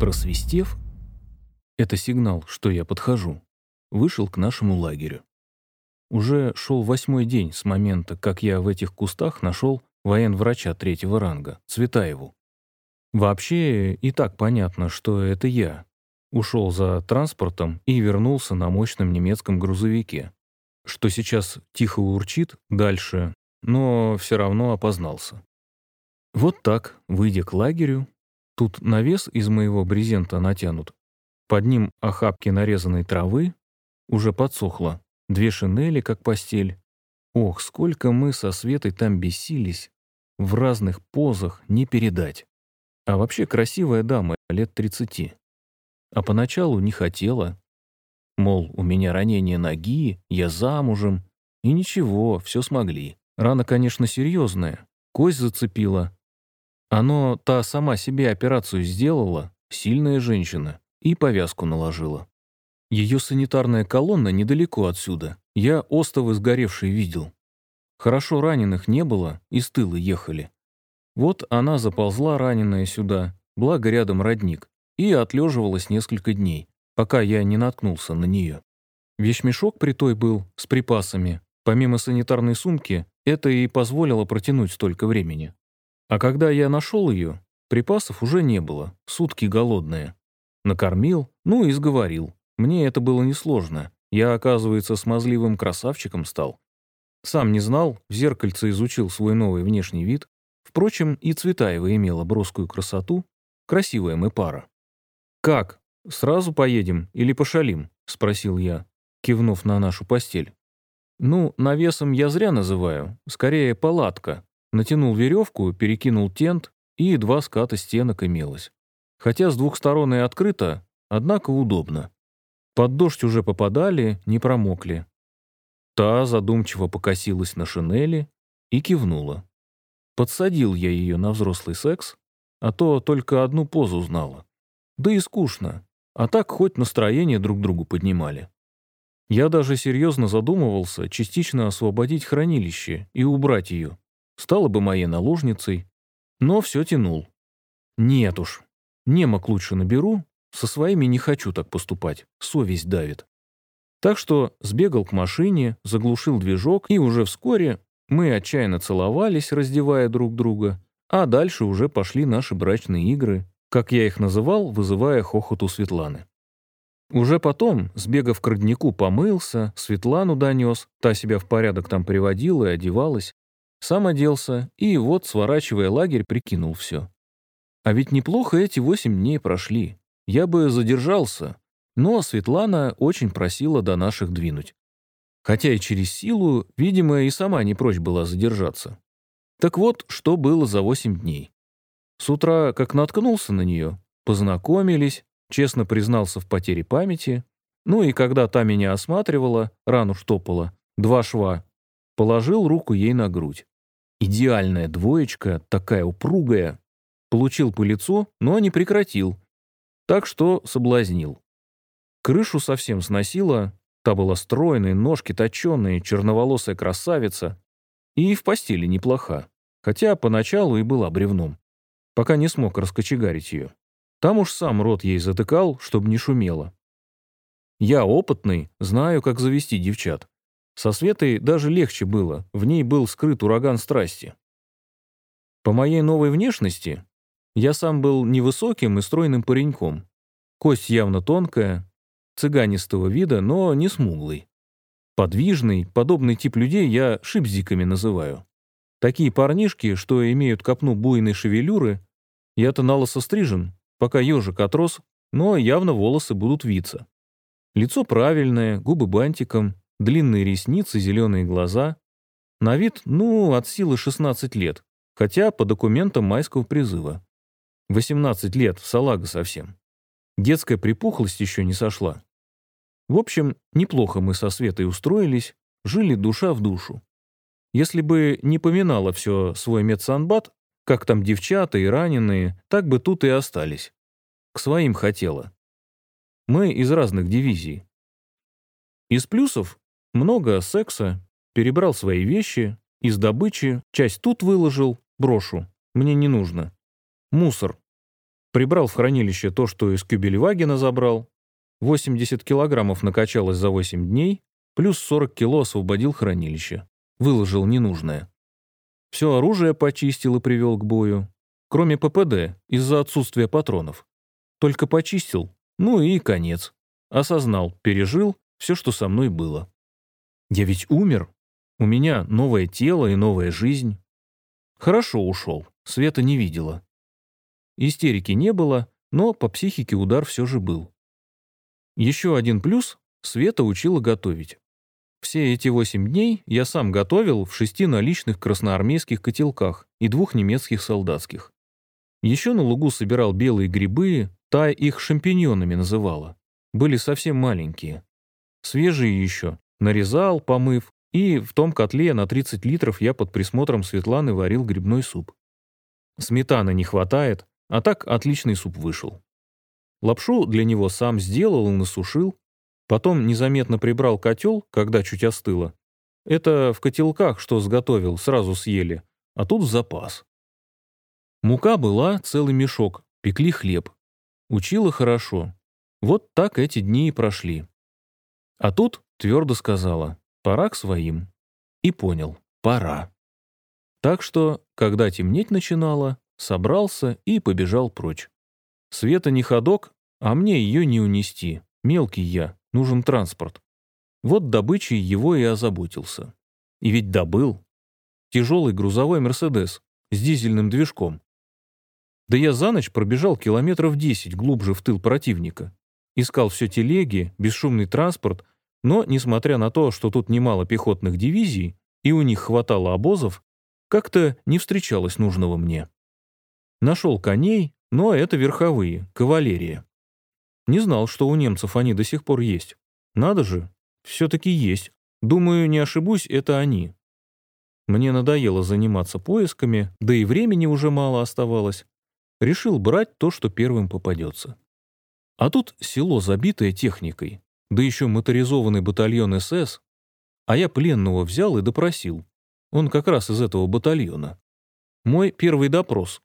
Просвистев, это сигнал, что я подхожу, вышел к нашему лагерю. Уже шел восьмой день с момента, как я в этих кустах нашел военврача третьего ранга, Цветаеву. Вообще и так понятно, что это я. Ушел за транспортом и вернулся на мощном немецком грузовике, что сейчас тихо урчит дальше, но все равно опознался. Вот так, выйдя к лагерю, тут навес из моего брезента натянут, под ним охапки нарезанной травы, уже подсохло, две шинели, как постель. Ох, сколько мы со Светой там бесились, в разных позах не передать. А вообще красивая дама, лет тридцати. А поначалу не хотела. Мол, у меня ранение ноги, я замужем. И ничего, все смогли. Рана, конечно, серьезная. Кость зацепила. Оно, та сама себе операцию сделала, сильная женщина, и повязку наложила. Ее санитарная колонна недалеко отсюда. Я остовы сгоревшие видел. Хорошо раненых не было, из тыла ехали. Вот она заползла раненая сюда, благо рядом родник, и отлеживалась несколько дней, пока я не наткнулся на нее. Вещмешок при той был, с припасами. Помимо санитарной сумки, это и позволило протянуть столько времени. А когда я нашел ее, припасов уже не было, сутки голодные. Накормил, ну и сговорил. Мне это было несложно. Я, оказывается, смазливым красавчиком стал. Сам не знал, в зеркальце изучил свой новый внешний вид, Впрочем, и Цветаева имела броскую красоту. Красивая мы пара. «Как? Сразу поедем или пошалим?» — спросил я, кивнув на нашу постель. «Ну, навесом я зря называю. Скорее, палатка. Натянул веревку, перекинул тент, и два ската стенок имелось. Хотя с двух сторон и открыто, однако удобно. Под дождь уже попадали, не промокли. Та задумчиво покосилась на шинели и кивнула. Подсадил я ее на взрослый секс, а то только одну позу знала. Да и скучно, а так хоть настроение друг другу поднимали. Я даже серьезно задумывался частично освободить хранилище и убрать ее. Стала бы моей наложницей, но все тянул. Нет уж, немок лучше наберу, со своими не хочу так поступать, совесть давит. Так что сбегал к машине, заглушил движок, и уже вскоре мы отчаянно целовались, раздевая друг друга, а дальше уже пошли наши брачные игры, как я их называл, вызывая хохот у Светланы. Уже потом, сбегав к роднику, помылся, Светлану донес, та себя в порядок там приводила и одевалась, сам оделся и вот, сворачивая лагерь, прикинул все. А ведь неплохо эти восемь дней прошли. Я бы задержался, но Светлана очень просила до наших двинуть хотя и через силу, видимо, и сама не прочь была задержаться. Так вот, что было за восемь дней. С утра, как наткнулся на нее, познакомились, честно признался в потере памяти, ну и когда та меня осматривала, рану штопала, два шва, положил руку ей на грудь. Идеальная двоечка, такая упругая. Получил по лицу, но не прекратил. Так что соблазнил. Крышу совсем сносила, Та была стройной, ножки точеные, черноволосая красавица. И в постели неплоха. Хотя поначалу и была бревном. Пока не смог раскочегарить ее. Там уж сам рот ей затыкал, чтобы не шумело. Я опытный, знаю, как завести девчат. Со Светой даже легче было, в ней был скрыт ураган страсти. По моей новой внешности я сам был невысоким и стройным пареньком. Кость явно тонкая, цыганистого вида, но не смуглый. Подвижный, подобный тип людей я шипзиками называю. Такие парнишки, что имеют копну буйной шевелюры, я-то налысо стрижен, пока ежик отрос, но явно волосы будут виться. Лицо правильное, губы бантиком, длинные ресницы, зеленые глаза. На вид, ну, от силы 16 лет, хотя по документам майского призыва. 18 лет, салага совсем. Детская припухлость еще не сошла. В общем, неплохо мы со Светой устроились, жили душа в душу. Если бы не поминала все свой медсанбат, как там девчата и раненые, так бы тут и остались. К своим хотела. Мы из разных дивизий. Из плюсов много секса, перебрал свои вещи, из добычи часть тут выложил, брошу, мне не нужно. Мусор. Прибрал в хранилище то, что из Кюбельвагена забрал. 80 килограммов накачалось за 8 дней, плюс 40 кило освободил хранилище. Выложил ненужное. Все оружие почистил и привел к бою. Кроме ППД, из-за отсутствия патронов. Только почистил, ну и конец. Осознал, пережил все, что со мной было. Я ведь умер. У меня новое тело и новая жизнь. Хорошо ушел, Света не видела. Истерики не было, но по психике удар все же был. Еще один плюс — Света учила готовить. Все эти восемь дней я сам готовил в шести наличных красноармейских котелках и двух немецких солдатских. Еще на лугу собирал белые грибы, та их шампиньонами называла. Были совсем маленькие. Свежие еще. Нарезал, помыв, и в том котле на 30 литров я под присмотром Светланы варил грибной суп. Сметаны не хватает, а так отличный суп вышел. Лапшу для него сам сделал и насушил. Потом незаметно прибрал котел, когда чуть остыло. Это в котелках, что сготовил, сразу съели, а тут в запас. Мука была целый мешок, пекли хлеб. Учила хорошо. Вот так эти дни и прошли. А тут твердо сказала, пора к своим. И понял, пора. Так что, когда темнеть начинало, собрался и побежал прочь. Света не ходок, а мне ее не унести. Мелкий я, нужен транспорт. Вот добычей его и озаботился. И ведь добыл. Тяжелый грузовой «Мерседес» с дизельным движком. Да я за ночь пробежал километров 10 глубже в тыл противника. Искал все телеги, бесшумный транспорт, но, несмотря на то, что тут немало пехотных дивизий, и у них хватало обозов, как-то не встречалось нужного мне. Нашел коней, но это верховые, кавалерия. Не знал, что у немцев они до сих пор есть. Надо же, все-таки есть. Думаю, не ошибусь, это они. Мне надоело заниматься поисками, да и времени уже мало оставалось. Решил брать то, что первым попадется. А тут село, забитое техникой, да еще моторизованный батальон СС, а я пленного взял и допросил. Он как раз из этого батальона. Мой первый допрос.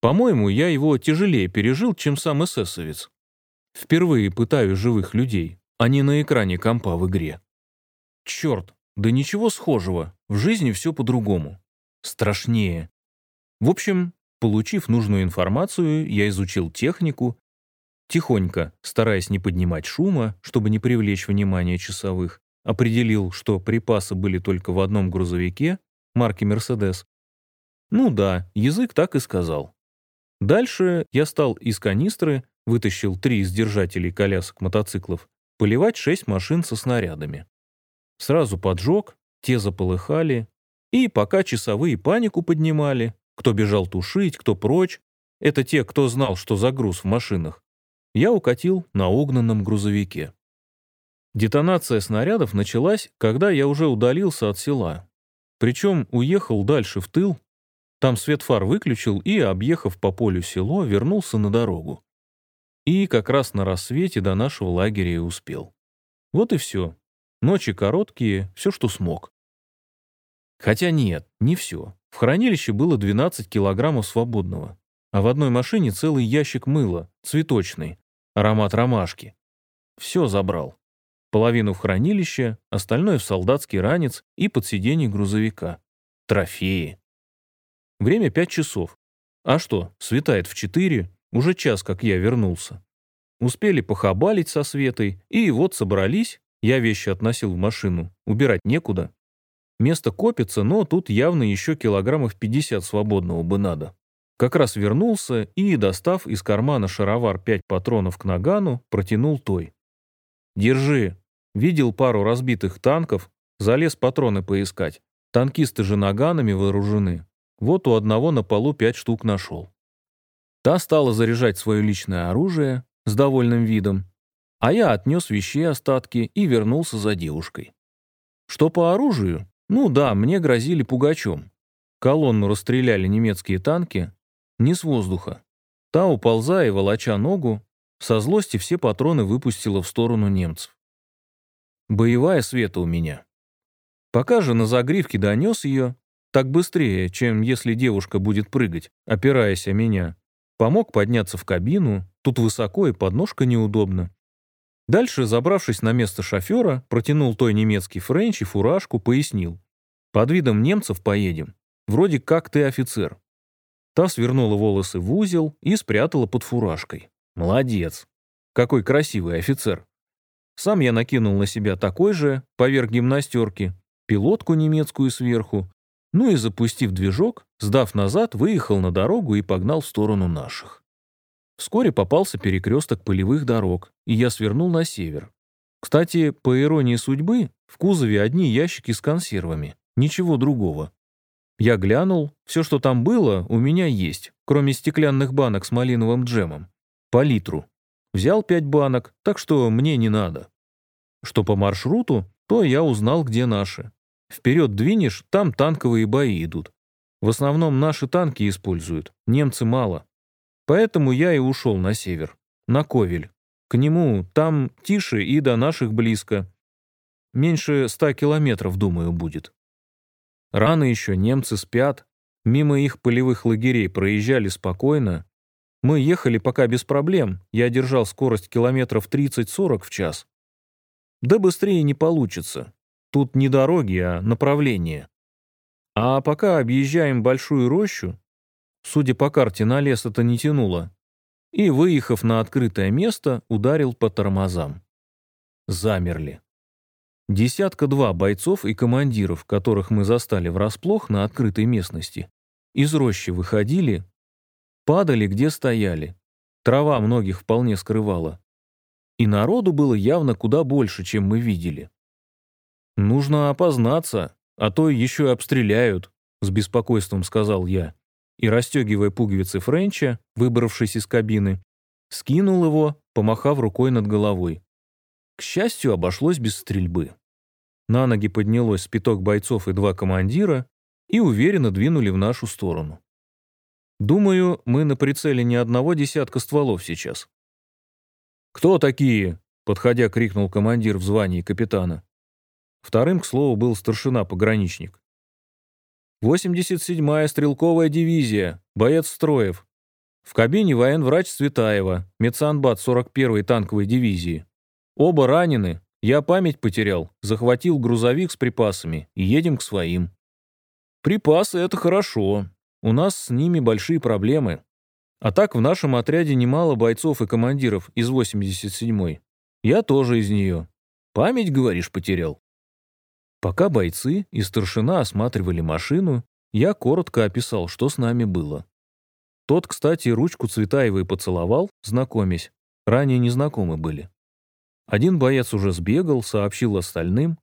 По-моему, я его тяжелее пережил, чем сам эсэсовец. Впервые пытаю живых людей, а не на экране компа в игре. Черт, да ничего схожего, в жизни все по-другому. Страшнее. В общем, получив нужную информацию, я изучил технику, тихонько, стараясь не поднимать шума, чтобы не привлечь внимание часовых, определил, что припасы были только в одном грузовике, марки «Мерседес». Ну да, язык так и сказал. Дальше я стал из канистры, вытащил три из держателей колясок мотоциклов, поливать шесть машин со снарядами. Сразу поджег, те заполыхали, и пока часовые панику поднимали, кто бежал тушить, кто прочь, это те, кто знал, что загруз в машинах, я укатил на угнанном грузовике. Детонация снарядов началась, когда я уже удалился от села. Причем уехал дальше в тыл, там свет фар выключил и, объехав по полю село, вернулся на дорогу. И как раз на рассвете до нашего лагеря и успел. Вот и все. Ночи короткие, все, что смог. Хотя нет, не все. В хранилище было 12 килограммов свободного, а в одной машине целый ящик мыла, цветочный, аромат ромашки. Все забрал. Половину в хранилище, остальное в солдатский ранец и под сиденье грузовика. Трофеи. Время пять часов. А что, светает в четыре, уже час, как я вернулся. Успели похабалить со Светой, и вот собрались, я вещи относил в машину, убирать некуда. Место копится, но тут явно еще килограммов 50 свободного бы надо. Как раз вернулся и, достав из кармана шаровар пять патронов к нагану, протянул той. «Держи. Видел пару разбитых танков, залез патроны поискать. Танкисты же наганами вооружены. Вот у одного на полу пять штук нашел. Та стала заряжать свое личное оружие с довольным видом, а я отнес вещей остатки и вернулся за девушкой. Что по оружию? Ну да, мне грозили пугачом. Колонну расстреляли немецкие танки, не с воздуха. Та, уползая и волоча ногу, со злости все патроны выпустила в сторону немцев. Боевая света у меня. Пока же на загривке донес ее, так быстрее, чем если девушка будет прыгать, опираясь о меня. помог подняться в кабину, тут высоко и подножка неудобно. Дальше, забравшись на место шофера, протянул той немецкий френч и фуражку, пояснил. «Под видом немцев поедем. Вроде как ты офицер». Та свернула волосы в узел и спрятала под фуражкой. «Молодец! Какой красивый офицер!» Сам я накинул на себя такой же, поверх гимнастерки, пилотку немецкую сверху, ну и, запустив движок, сдав назад, выехал на дорогу и погнал в сторону наших. Вскоре попался перекресток полевых дорог, и я свернул на север. Кстати, по иронии судьбы, в кузове одни ящики с консервами, ничего другого. Я глянул, все, что там было, у меня есть, кроме стеклянных банок с малиновым джемом. По литру. Взял пять банок, так что мне не надо. Что по маршруту, то я узнал, где наши. Вперед двинешь, там танковые бои идут. В основном наши танки используют, немцы мало. Поэтому я и ушел на север, на Ковель. К нему там тише и до наших близко. Меньше ста километров, думаю, будет. Рано еще немцы спят. Мимо их полевых лагерей проезжали спокойно. Мы ехали пока без проблем. Я держал скорость километров 30-40 в час. Да быстрее не получится. Тут не дороги, а направление. А пока объезжаем большую рощу, судя по карте, на лес это не тянуло, и, выехав на открытое место, ударил по тормозам. Замерли. Десятка-два бойцов и командиров, которых мы застали врасплох на открытой местности, из рощи выходили, падали, где стояли. Трава многих вполне скрывала. И народу было явно куда больше, чем мы видели. «Нужно опознаться, а то еще и обстреляют», — с беспокойством сказал я. И, расстегивая пуговицы Френча, выбравшись из кабины, скинул его, помахав рукой над головой. К счастью, обошлось без стрельбы. На ноги поднялось спиток бойцов и два командира и уверенно двинули в нашу сторону. Думаю, мы на прицеле не одного десятка стволов сейчас. «Кто такие?» — подходя, крикнул командир в звании капитана. Вторым, к слову, был старшина-пограничник. «87-я стрелковая дивизия, боец Строев. В кабине военврач Цветаева, медсанбат 41-й танковой дивизии. Оба ранены, я память потерял, захватил грузовик с припасами и едем к своим. Припасы — это хорошо, у нас с ними большие проблемы. А так в нашем отряде немало бойцов и командиров из 87-й. Я тоже из нее. Память, говоришь, потерял? Пока бойцы и старшина осматривали машину, я коротко описал, что с нами было. Тот, кстати, ручку Цветаевой поцеловал, знакомясь. Ранее незнакомы были. Один боец уже сбегал, сообщил остальным.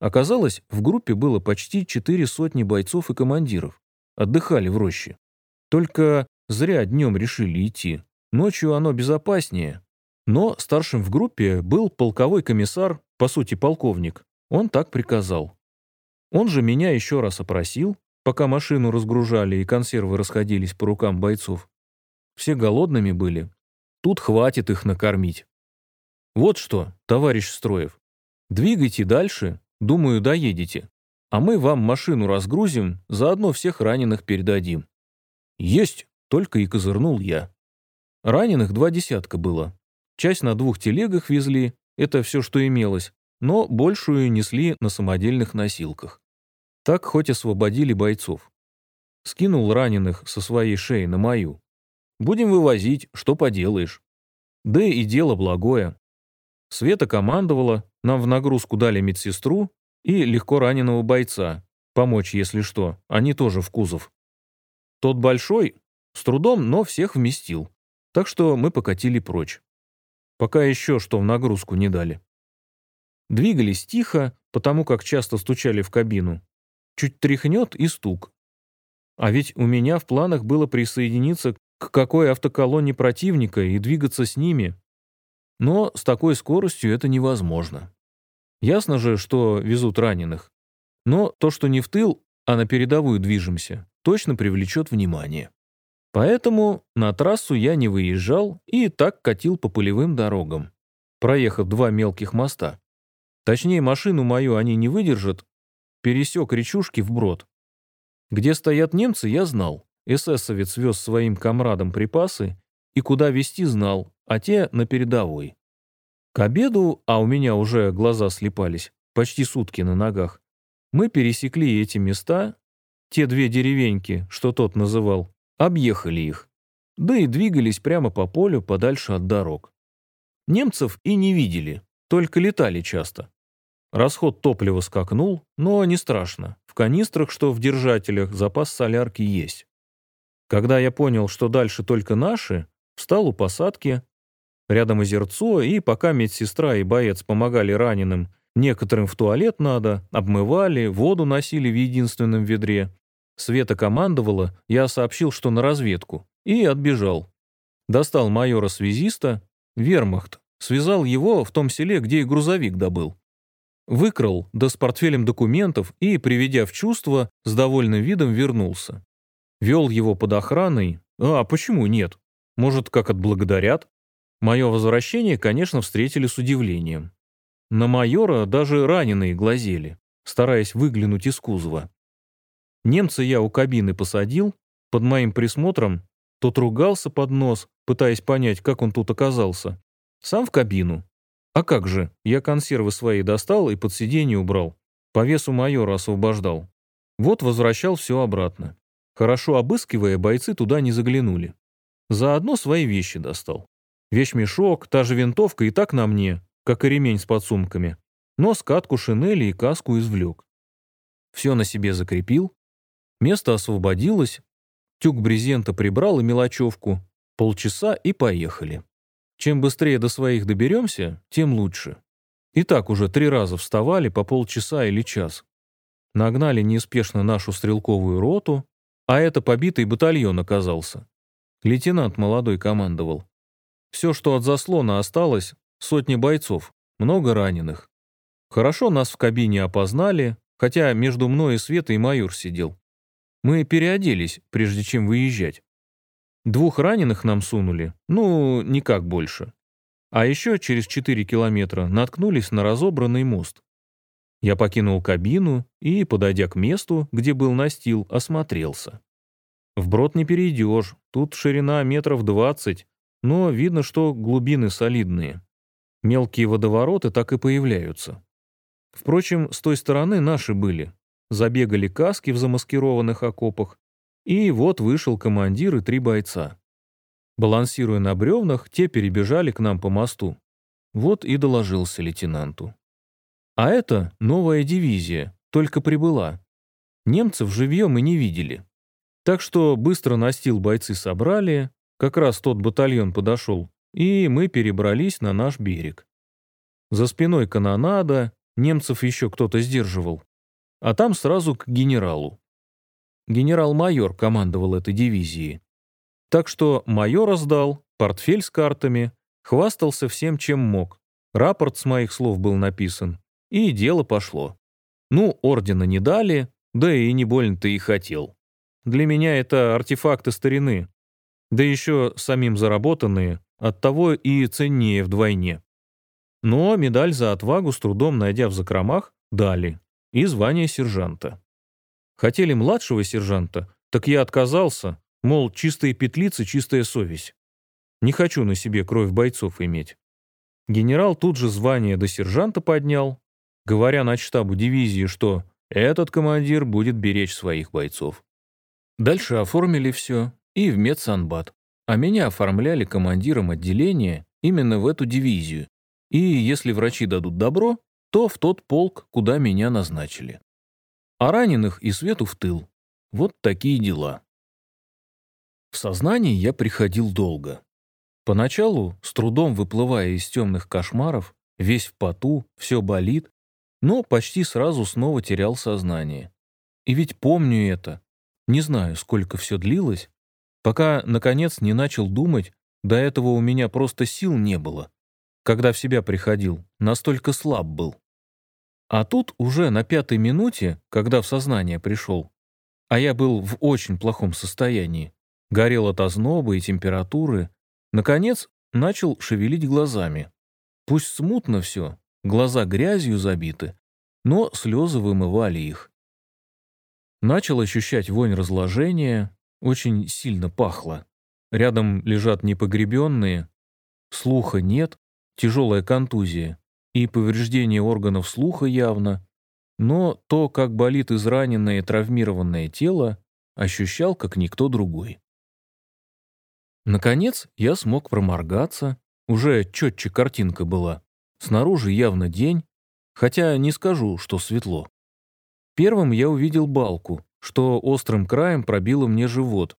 Оказалось, в группе было почти четыре сотни бойцов и командиров. Отдыхали в роще. Только зря днем решили идти. Ночью оно безопаснее. Но старшим в группе был полковой комиссар, по сути полковник, он так приказал. Он же меня еще раз опросил, пока машину разгружали и консервы расходились по рукам бойцов. Все голодными были. Тут хватит их накормить. Вот что, товарищ Строев, двигайте дальше, думаю, доедете. А мы вам машину разгрузим, заодно всех раненых передадим. Есть, только и козырнул я. Раненых два десятка было. Часть на двух телегах везли, это все, что имелось, но большую несли на самодельных носилках. Так хоть освободили бойцов. Скинул раненых со своей шеи на мою. Будем вывозить, что поделаешь. Да и дело благое. Света командовала, нам в нагрузку дали медсестру и легко раненого бойца. Помочь, если что, они тоже в кузов. Тот большой, с трудом, но всех вместил. Так что мы покатили прочь. Пока еще что в нагрузку не дали. Двигались тихо, потому как часто стучали в кабину. Чуть тряхнет и стук. А ведь у меня в планах было присоединиться к какой автоколонне противника и двигаться с ними. Но с такой скоростью это невозможно. Ясно же, что везут раненых. Но то, что не в тыл, а на передовую движемся, точно привлечет внимание. Поэтому на трассу я не выезжал и так катил по полевым дорогам, проехав два мелких моста. Точнее, машину мою они не выдержат. Пересек речушки вброд. Где стоят немцы, я знал. эсэсовец вез своим комрадам припасы и куда везти знал, а те на передовой. К обеду, а у меня уже глаза слепались, почти сутки на ногах, мы пересекли эти места, те две деревеньки, что тот называл, объехали их, да и двигались прямо по полю подальше от дорог. Немцев и не видели, только летали часто. Расход топлива скакнул, но не страшно. В канистрах, что в держателях, запас солярки есть. Когда я понял, что дальше только наши, встал у посадки. Рядом озерцо, и пока медсестра и боец помогали раненым, некоторым в туалет надо, обмывали, воду носили в единственном ведре. Света командовала, я сообщил, что на разведку, и отбежал. Достал майора-связиста, вермахт, связал его в том селе, где и грузовик добыл. Выкрал, да с портфелем документов и, приведя в чувство, с довольным видом вернулся. Вел его под охраной. А почему нет? Может, как отблагодарят? Мое возвращение, конечно, встретили с удивлением. На майора даже раненые глазели, стараясь выглянуть из кузова. Немца я у кабины посадил, под моим присмотром тот ругался под нос, пытаясь понять, как он тут оказался. Сам в кабину, а как же, я консервы свои достал и под сиденье убрал. По весу майора освобождал. Вот возвращал все обратно. Хорошо обыскивая, бойцы туда не заглянули. Заодно свои вещи достал. Вещмешок, та же винтовка и так на мне, как и ремень с подсумками. Но скатку шинели и каску извлек. Все на себе закрепил. Место освободилось. Тюк брезента прибрал и мелочевку. Полчаса и поехали. Чем быстрее до своих доберемся, тем лучше. И так уже три раза вставали по полчаса или час. Нагнали неспешно нашу стрелковую роту, а это побитый батальон оказался. Лейтенант молодой командовал. Все, что от заслона осталось, сотни бойцов, много раненых. Хорошо нас в кабине опознали, хотя между мной и Светой майор сидел. Мы переоделись, прежде чем выезжать. Двух раненых нам сунули, ну, никак больше. А еще через 4 километра наткнулись на разобранный мост. Я покинул кабину и, подойдя к месту, где был настил, осмотрелся. Вброд не перейдешь, тут ширина метров 20, но видно, что глубины солидные. Мелкие водовороты так и появляются. Впрочем, с той стороны наши были. Забегали каски в замаскированных окопах, и вот вышел командир и три бойца. Балансируя на бревнах, те перебежали к нам по мосту. Вот и доложился лейтенанту. А это новая дивизия, только прибыла. Немцев живьем мы не видели. Так что быстро настил бойцы собрали, как раз тот батальон подошел, и мы перебрались на наш берег. За спиной канонада, немцев еще кто-то сдерживал. А там сразу к генералу. Генерал-майор командовал этой дивизией. Так что майор сдал, портфель с картами, хвастался всем, чем мог. Рапорт с моих слов был написан. И дело пошло. Ну, ордена не дали, да и не больно-то и хотел. Для меня это артефакты старины. Да еще самим заработанные, оттого и ценнее вдвойне. Но медаль за отвагу с трудом найдя в закромах, дали. И звание сержанта. Хотели младшего сержанта, так я отказался, мол, чистые петлицы, чистая совесть. Не хочу на себе кровь бойцов иметь. Генерал тут же звание до сержанта поднял, говоря на штабу дивизии, что этот командир будет беречь своих бойцов. Дальше оформили все и в медсанбат, а меня оформляли командиром отделения именно в эту дивизию, и если врачи дадут добро, то в тот полк, куда меня назначили а раненых и Свету в тыл. Вот такие дела. В сознание я приходил долго. Поначалу, с трудом выплывая из темных кошмаров, весь в поту, все болит, но почти сразу снова терял сознание. И ведь помню это. Не знаю, сколько все длилось, пока, наконец, не начал думать, до этого у меня просто сил не было. Когда в себя приходил, настолько слаб был. А тут уже на пятой минуте, когда в сознание пришел, а я был в очень плохом состоянии, горел от озноба и температуры, наконец начал шевелить глазами. Пусть смутно все, глаза грязью забиты, но слезы вымывали их. Начал ощущать вонь разложения, очень сильно пахло. Рядом лежат непогребенные, слуха нет, тяжелая контузия и повреждение органов слуха явно, но то, как болит израненное и травмированное тело, ощущал, как никто другой. Наконец я смог проморгаться, уже четче картинка была. Снаружи явно день, хотя не скажу, что светло. Первым я увидел балку, что острым краем пробило мне живот,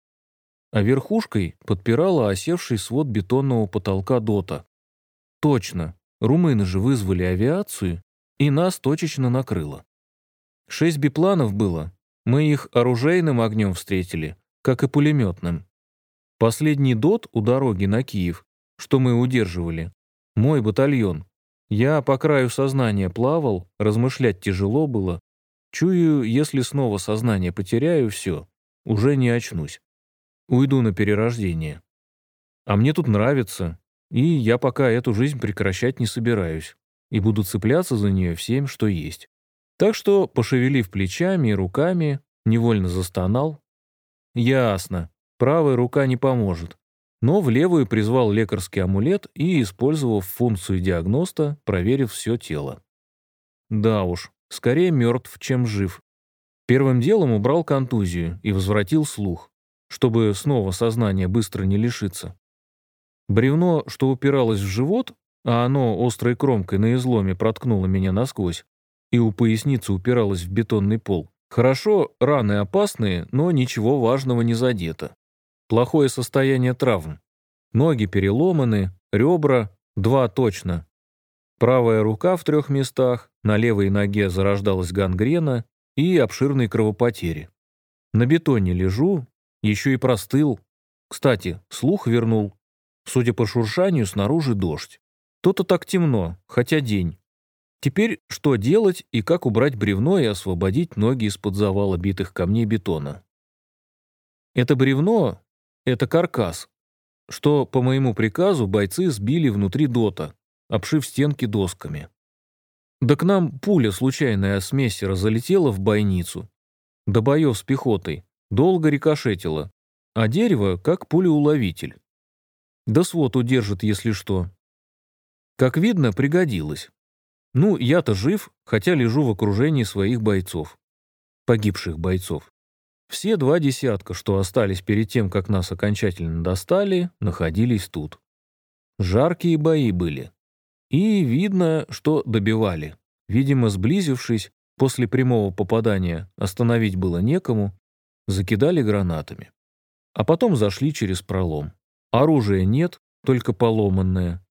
а верхушкой подпирала осевший свод бетонного потолка дота. Точно, румыны же вызвали авиацию, и нас точечно накрыло. Шесть бипланов было, мы их оружейным огнем встретили, как и пулеметным. Последний дот у дороги на Киев, что мы удерживали, мой батальон. Я по краю сознания плавал, размышлять тяжело было. Чую, если снова сознание потеряю, все, уже не очнусь. Уйду на перерождение. А мне тут нравится, и я пока эту жизнь прекращать не собираюсь, и буду цепляться за нее всем, что есть. Так что, пошевелив плечами и руками, невольно застонал. Ясно, правая рука не поможет. Но в левую призвал лекарский амулет и, использовав функцию диагноста, проверив все тело. Да уж, скорее мертв, чем жив. Первым делом убрал контузию и возвратил слух, чтобы снова сознание быстро не лишиться. Бревно, что упиралось в живот, а оно острой кромкой на изломе проткнуло меня насквозь, и у поясницы упиралось в бетонный пол. Хорошо, раны опасные, но ничего важного не задето. Плохое состояние травм. Ноги переломаны, ребра, два точно. Правая рука в трех местах, на левой ноге зарождалась гангрена и обширные кровопотери. На бетоне лежу, еще и простыл. Кстати, слух вернул. Судя по шуршанию, снаружи дождь. То-то так темно, хотя день. Теперь что делать и как убрать бревно и освободить ноги из-под завала битых камней бетона? Это бревно — это каркас, что, по моему приказу, бойцы сбили внутри дота, обшив стенки досками. Да к нам пуля случайная с мессера залетела в бойницу. До боев с пехотой. Долго рикошетила. А дерево как пулеуловитель. Да свод удержит, если что. Как видно, пригодилось. Ну, я-то жив, хотя лежу в окружении своих бойцов. Погибших бойцов. Все два десятка, что остались перед тем, как нас окончательно достали, находились тут. Жаркие бои были. И видно, что добивали. Видимо, сблизившись, после прямого попадания остановить было некому, закидали гранатами. А потом зашли через пролом. Оружия нет, только поломанное,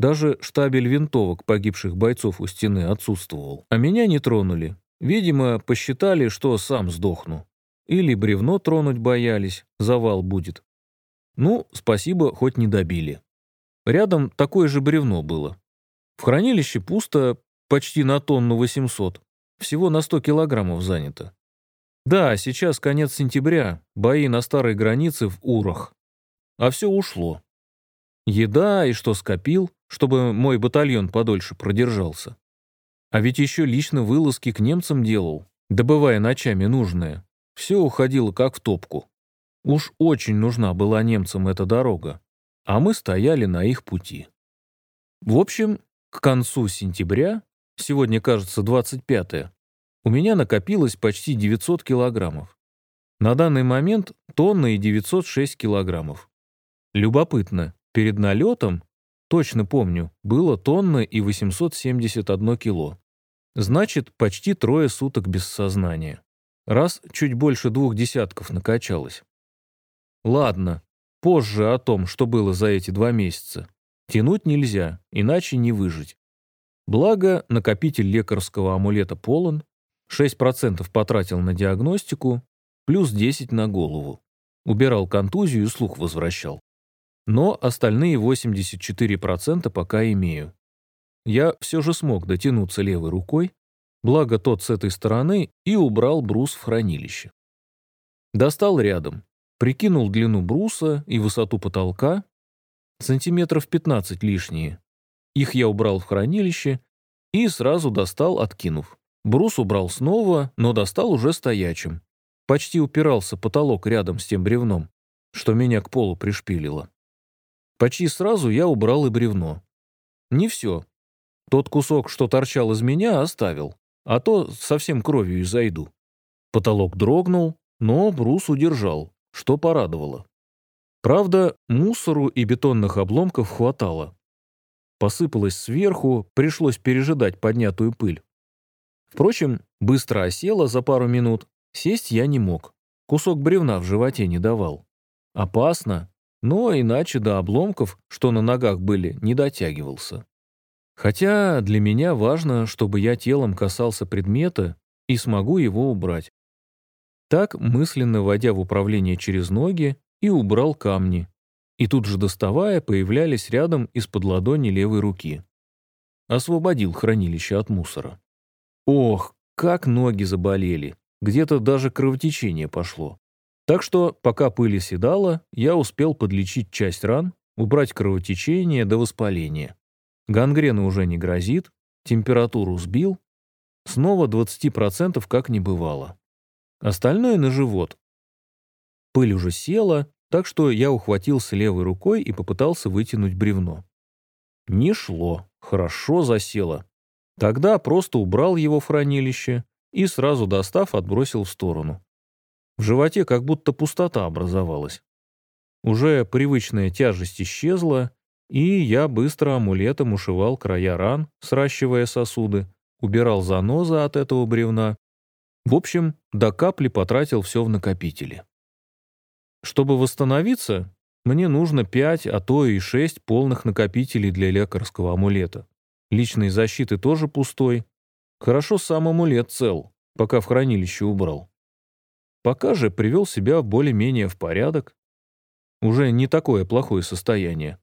даже штабель винтовок погибших бойцов у стены отсутствовал. А меня не тронули. Видимо, посчитали, что сам сдохну. Или бревно тронуть боялись, завал будет. Ну, спасибо, хоть не добили. Рядом такое же бревно было. В хранилище пусто почти на тонну 800. Всего на 100 килограммов занято. Да, сейчас конец сентября, бои на старой границе в Урах. А все ушло. Еда и что скопил, чтобы мой батальон подольше продержался. А ведь еще лично вылазки к немцам делал, добывая ночами нужное. Все уходило как в топку. Уж очень нужна была немцам эта дорога, а мы стояли на их пути. В общем, к концу сентября, сегодня, кажется, 25-е, у меня накопилось почти 900 килограммов. На данный момент тонна и 906 килограммов. Любопытно, перед налетом Точно помню, было тонна и 871 кило. Значит, почти трое суток без сознания. Раз чуть больше двух десятков накачалось. Ладно, позже о том, что было за эти два месяца. Тянуть нельзя, иначе не выжить. Благо, накопитель лекарского амулета полон, 6% потратил на диагностику, плюс 10 на голову. Убирал контузию и слух возвращал. Но остальные 84% пока имею. Я все же смог дотянуться левой рукой, благо тот с этой стороны, и убрал брус в хранилище. Достал рядом, прикинул длину бруса и высоту потолка, сантиметров 15 лишние. Их я убрал в хранилище и сразу достал, откинув. Брус убрал снова, но достал уже стоячим. почти упирался потолок рядом с тем бревном, что меня к полу пришпилило. Почти сразу я убрал и бревно. Не все. Тот кусок, что торчал из меня, оставил, а то совсем кровью и зайду. Потолок дрогнул, но брус удержал, что порадовало. Правда, мусору и бетонных обломков хватало. Посыпалось сверху, пришлось пережидать поднятую пыль. Впрочем, быстро осела за пару минут, сесть я не мог. Кусок бревна в животе не давал. Опасно, но иначе до обломков, что на ногах были, не дотягивался. Хотя для меня важно, чтобы я телом касался предмета и смогу его убрать. Так, мысленно вводя в управление через ноги, и убрал камни. И тут же доставая, появлялись рядом из-под ладони левой руки. Освободил хранилище от мусора. Ох, как ноги заболели. Где-то даже кровотечение пошло. Так что, пока пыль оседала, я успел подлечить часть ран, убрать кровотечение до воспаления. Гангрена уже не грозит, температуру сбил. Снова 20% как не бывало. Остальное на живот. Пыль уже села, так что я ухватился левой рукой и попытался вытянуть бревно. Не шло, хорошо засело. Тогда просто убрал его в хранилище и, сразу достав, отбросил в сторону. В животе как будто пустота образовалась. Уже привычная тяжесть исчезла, и я быстро амулетом ушивал края ран, сращивая сосуды, убирал занозы от этого бревна. В общем, до капли потратил все в накопители. Чтобы восстановиться, мне нужно 5, а то и 6 полных накопителей для лекарского амулета. Личной защиты тоже пустой. Хорошо сам амулет цел, пока в хранилище убрал. Пока же привел себя более-менее в порядок. Уже не такое плохое состояние.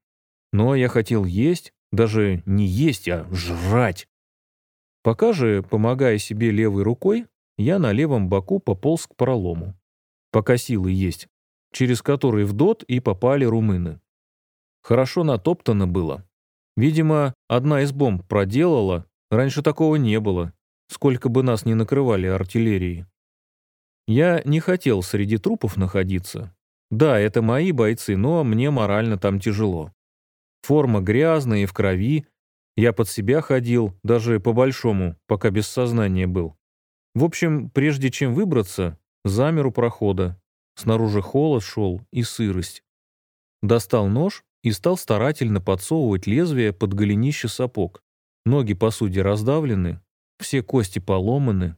Но я хотел есть, даже не есть, а жрать. Пока же, помогая себе левой рукой, я на левом боку пополз к пролому. Пока силы есть, через который в ДОТ и попали румыны. Хорошо натоптано было. Видимо, одна из бомб проделала, раньше такого не было, сколько бы нас ни накрывали артиллерией. Я не хотел среди трупов находиться. Да, это мои бойцы, но мне морально там тяжело. Форма грязная и в крови. Я под себя ходил, даже по-большому, пока без сознания был. В общем, прежде чем выбраться, замер у прохода, Снаружи холод шел и сырость. Достал нож и стал старательно подсовывать лезвие под голенище сапог. Ноги, по сути, раздавлены, все кости поломаны.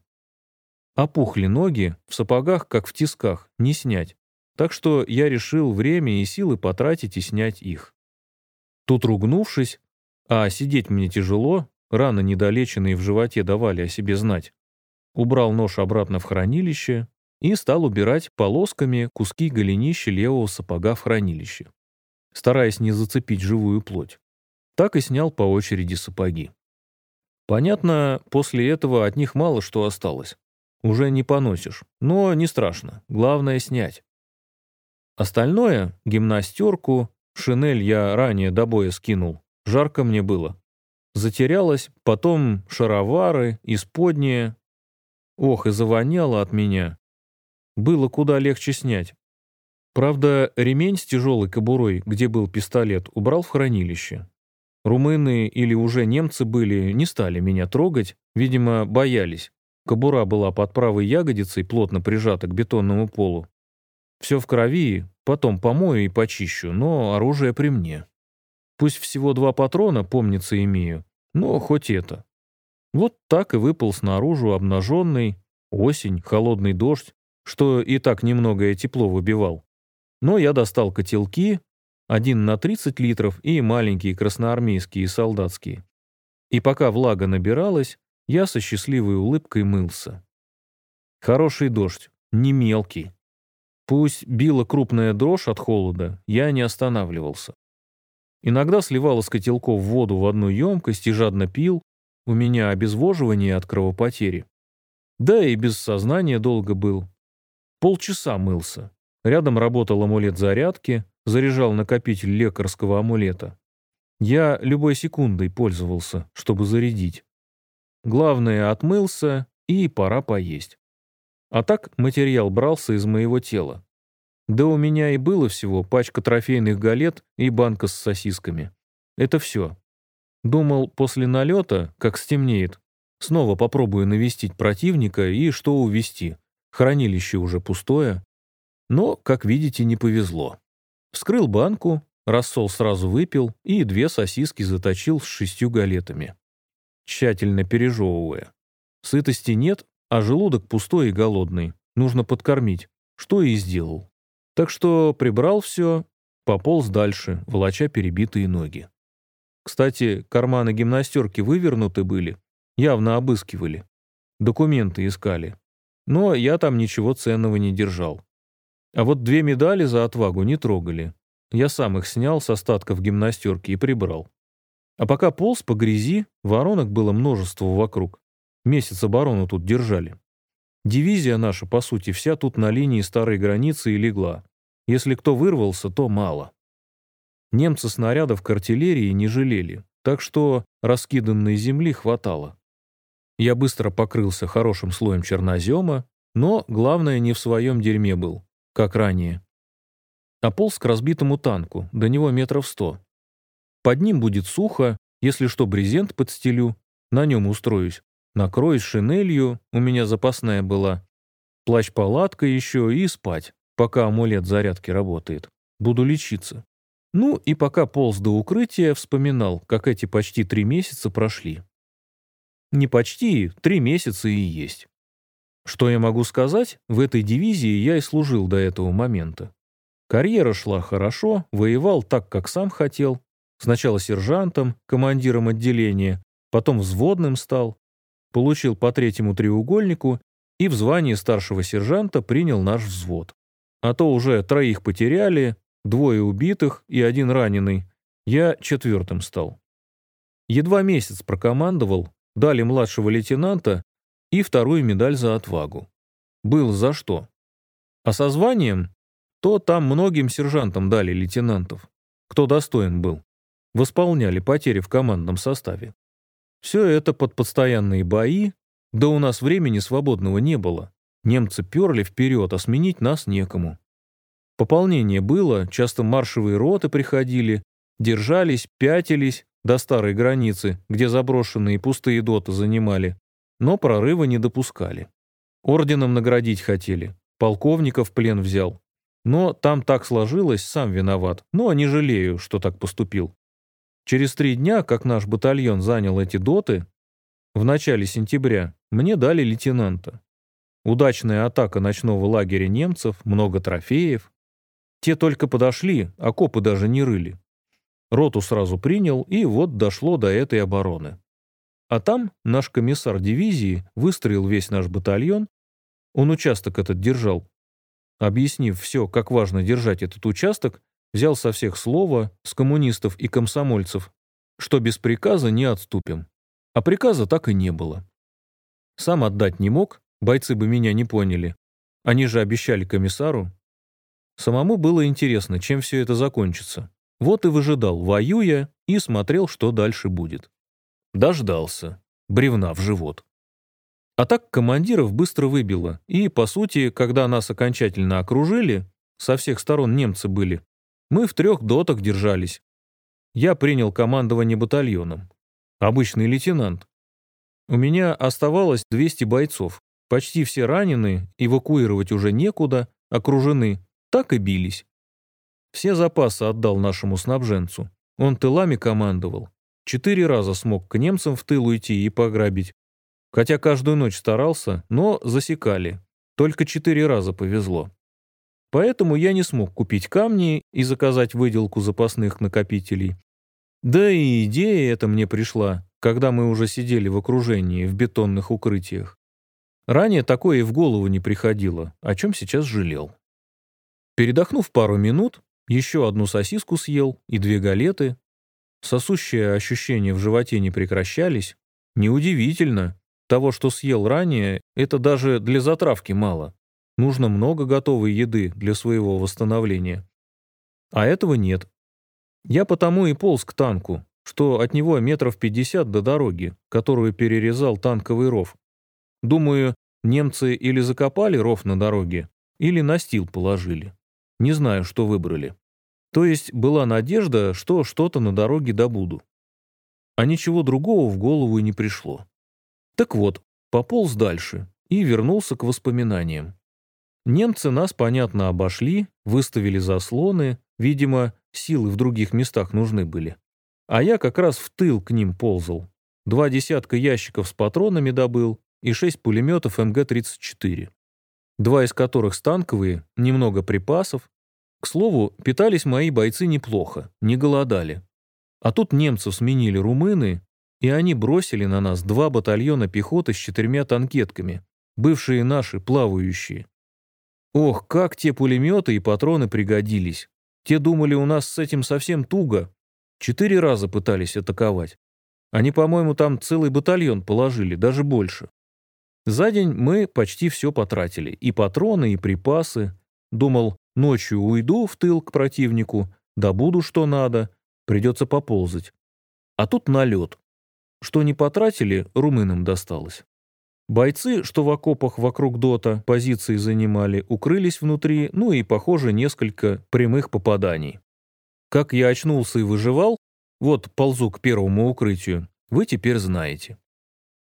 Опухли ноги, в сапогах, как в тисках, не снять. Так что я решил время и силы потратить и снять их. Тут ругнувшись, а сидеть мне тяжело, раны недолеченные в животе давали о себе знать, убрал нож обратно в хранилище и стал убирать полосками куски голенища левого сапога в хранилище, стараясь не зацепить живую плоть. Так и снял по очереди сапоги. Понятно, после этого от них мало что осталось. Уже не поносишь, но не страшно, главное снять. Остальное, гимнастерку, шинель я ранее до боя скинул, жарко мне было. Затерялась, потом шаровары, исподние. Ох, и завоняло от меня было куда легче снять. Правда, ремень с тяжелой кобурой, где был пистолет, убрал в хранилище. Румыны или уже немцы были, не стали меня трогать, видимо, боялись. Кобура была под правой ягодицей, плотно прижата к бетонному полу. Все в крови, потом помою и почищу, но оружие при мне. Пусть всего два патрона, помнится, имею, но хоть это. Вот так и выпал снаружи обнаженный, осень, холодный дождь, что и так немногое тепло выбивал. Но я достал котелки, один на 30 литров и маленькие красноармейские и солдатские. И пока влага набиралась, я со счастливой улыбкой мылся. Хороший дождь, не мелкий. Пусть била крупная дрожь от холода, я не останавливался. Иногда сливал из котелков воду в одну емкость и жадно пил, у меня обезвоживание от кровопотери. Да и без сознания долго был, Полчаса мылся. Рядом работал амулет зарядки, заряжал накопитель лекарского амулета. Я любой секундой пользовался, чтобы зарядить. Главное, отмылся, и пора поесть. А так материал брался из моего тела. Да у меня и было всего пачка трофейных галет и банка с сосисками. Это все. Думал, после налета, как стемнеет, снова попробую навестить противника и что увести. Хранилище уже пустое. Но, как видите, не повезло. Вскрыл банку, рассол сразу выпил и две сосиски заточил с шестью галетами. Тщательно пережевывая. Сытости нет, а желудок пустой и голодный. Нужно подкормить. Что и сделал. Так что прибрал все, пополз дальше, волоча перебитые ноги. Кстати, карманы гимнастерки вывернуты были, явно обыскивали. Документы искали. Но я там ничего ценного не держал. А вот две медали за отвагу не трогали. Я сам их снял с остатков гимнастерки и прибрал. А пока полз по грязи, воронок было множество вокруг. Месяц оборону тут держали. Дивизия наша, по сути, вся тут на линии старой границы и легла. Если кто вырвался, то мало. Немцы снарядов к артиллерии не жалели, так что раскиданной земли хватало. Я быстро покрылся хорошим слоем чернозема, но, главное, не в своем дерьме был, как ранее. А полз к разбитому танку, до него метров сто. Под ним будет сухо, если что, брезент подстелю, на нем устроюсь. Накроюсь шинелью, у меня запасная была. Плащ-палатка еще и спать пока амулет зарядки работает. Буду лечиться. Ну и пока полз до укрытия, вспоминал, как эти почти три месяца прошли. Не почти, три месяца и есть. Что я могу сказать, в этой дивизии я и служил до этого момента. Карьера шла хорошо, воевал так, как сам хотел. Сначала сержантом, командиром отделения, потом взводным стал. Получил по третьему треугольнику и в звании старшего сержанта принял наш взвод. А то уже троих потеряли, двое убитых и один раненый. Я четвертым стал. Едва месяц прокомандовал, дали младшего лейтенанта и вторую медаль за отвагу. Был за что. А со званием, то там многим сержантам дали лейтенантов, кто достоин был. Восполняли потери в командном составе. Все это под постоянные бои, да у нас времени свободного не было. Немцы перли вперед, а сменить нас некому. Пополнение было, часто маршевые роты приходили, держались, пятились до старой границы, где заброшенные пустые доты занимали, но прорыва не допускали. Орденом наградить хотели, полковников в плен взял. Но там так сложилось, сам виноват, но не жалею, что так поступил. Через три дня, как наш батальон занял эти доты, в начале сентября мне дали лейтенанта. Удачная атака ночного лагеря немцев, много трофеев. Те только подошли, окопы даже не рыли. Роту сразу принял, и вот дошло до этой обороны. А там наш комиссар дивизии выстроил весь наш батальон. Он участок этот держал. Объяснив все, как важно держать этот участок, взял со всех слова, с коммунистов и комсомольцев, что без приказа не отступим. А приказа так и не было. Сам отдать не мог, Бойцы бы меня не поняли. Они же обещали комиссару. Самому было интересно, чем все это закончится. Вот и выжидал, воюя, и смотрел, что дальше будет. Дождался. Бревна в живот. А так командиров быстро выбило, и, по сути, когда нас окончательно окружили, со всех сторон немцы были, мы в трех дотах держались. Я принял командование батальоном. Обычный лейтенант. У меня оставалось 200 бойцов. Почти все ранены, эвакуировать уже некуда, окружены, так и бились. Все запасы отдал нашему снабженцу. Он тылами командовал. Четыре раза смог к немцам в тыл уйти и пограбить. Хотя каждую ночь старался, но засекали. Только четыре раза повезло. Поэтому я не смог купить камни и заказать выделку запасных накопителей. Да и идея эта мне пришла, когда мы уже сидели в окружении, в бетонных укрытиях. Ранее такое и в голову не приходило, о чем сейчас жалел. Передохнув пару минут, еще одну сосиску съел и две галеты. Сосущие ощущения в животе не прекращались. Неудивительно. Того, что съел ранее, это даже для затравки мало. Нужно много готовой еды для своего восстановления. А этого нет. Я потому и полз к танку, что от него метров пятьдесят до дороги, которую перерезал танковый ров, Думаю, Немцы или закопали ров на дороге, или настил положили. Не знаю, что выбрали. То есть была надежда, что что-то на дороге добуду. А ничего другого в голову и не пришло. Так вот, пополз дальше и вернулся к воспоминаниям. Немцы нас, понятно, обошли, выставили заслоны, видимо, силы в других местах нужны были. А я как раз в тыл к ним ползал. Два десятка ящиков с патронами добыл и шесть пулеметов МГ-34. Два из которых станковые, немного припасов. К слову, питались мои бойцы неплохо, не голодали. А тут немцев сменили румыны, и они бросили на нас два батальона пехоты с четырьмя танкетками, бывшие наши, плавающие. Ох, как те пулеметы и патроны пригодились. Те думали, у нас с этим совсем туго. Четыре раза пытались атаковать. Они, по-моему, там целый батальон положили, даже больше. За день мы почти все потратили. И патроны, и припасы. Думал, ночью уйду в тыл к противнику, добуду что надо, придется поползать. А тут налет. Что не потратили, румынам досталось. Бойцы, что в окопах вокруг дота позиции занимали, укрылись внутри, ну и, похоже, несколько прямых попаданий. Как я очнулся и выживал, вот ползу к первому укрытию, вы теперь знаете.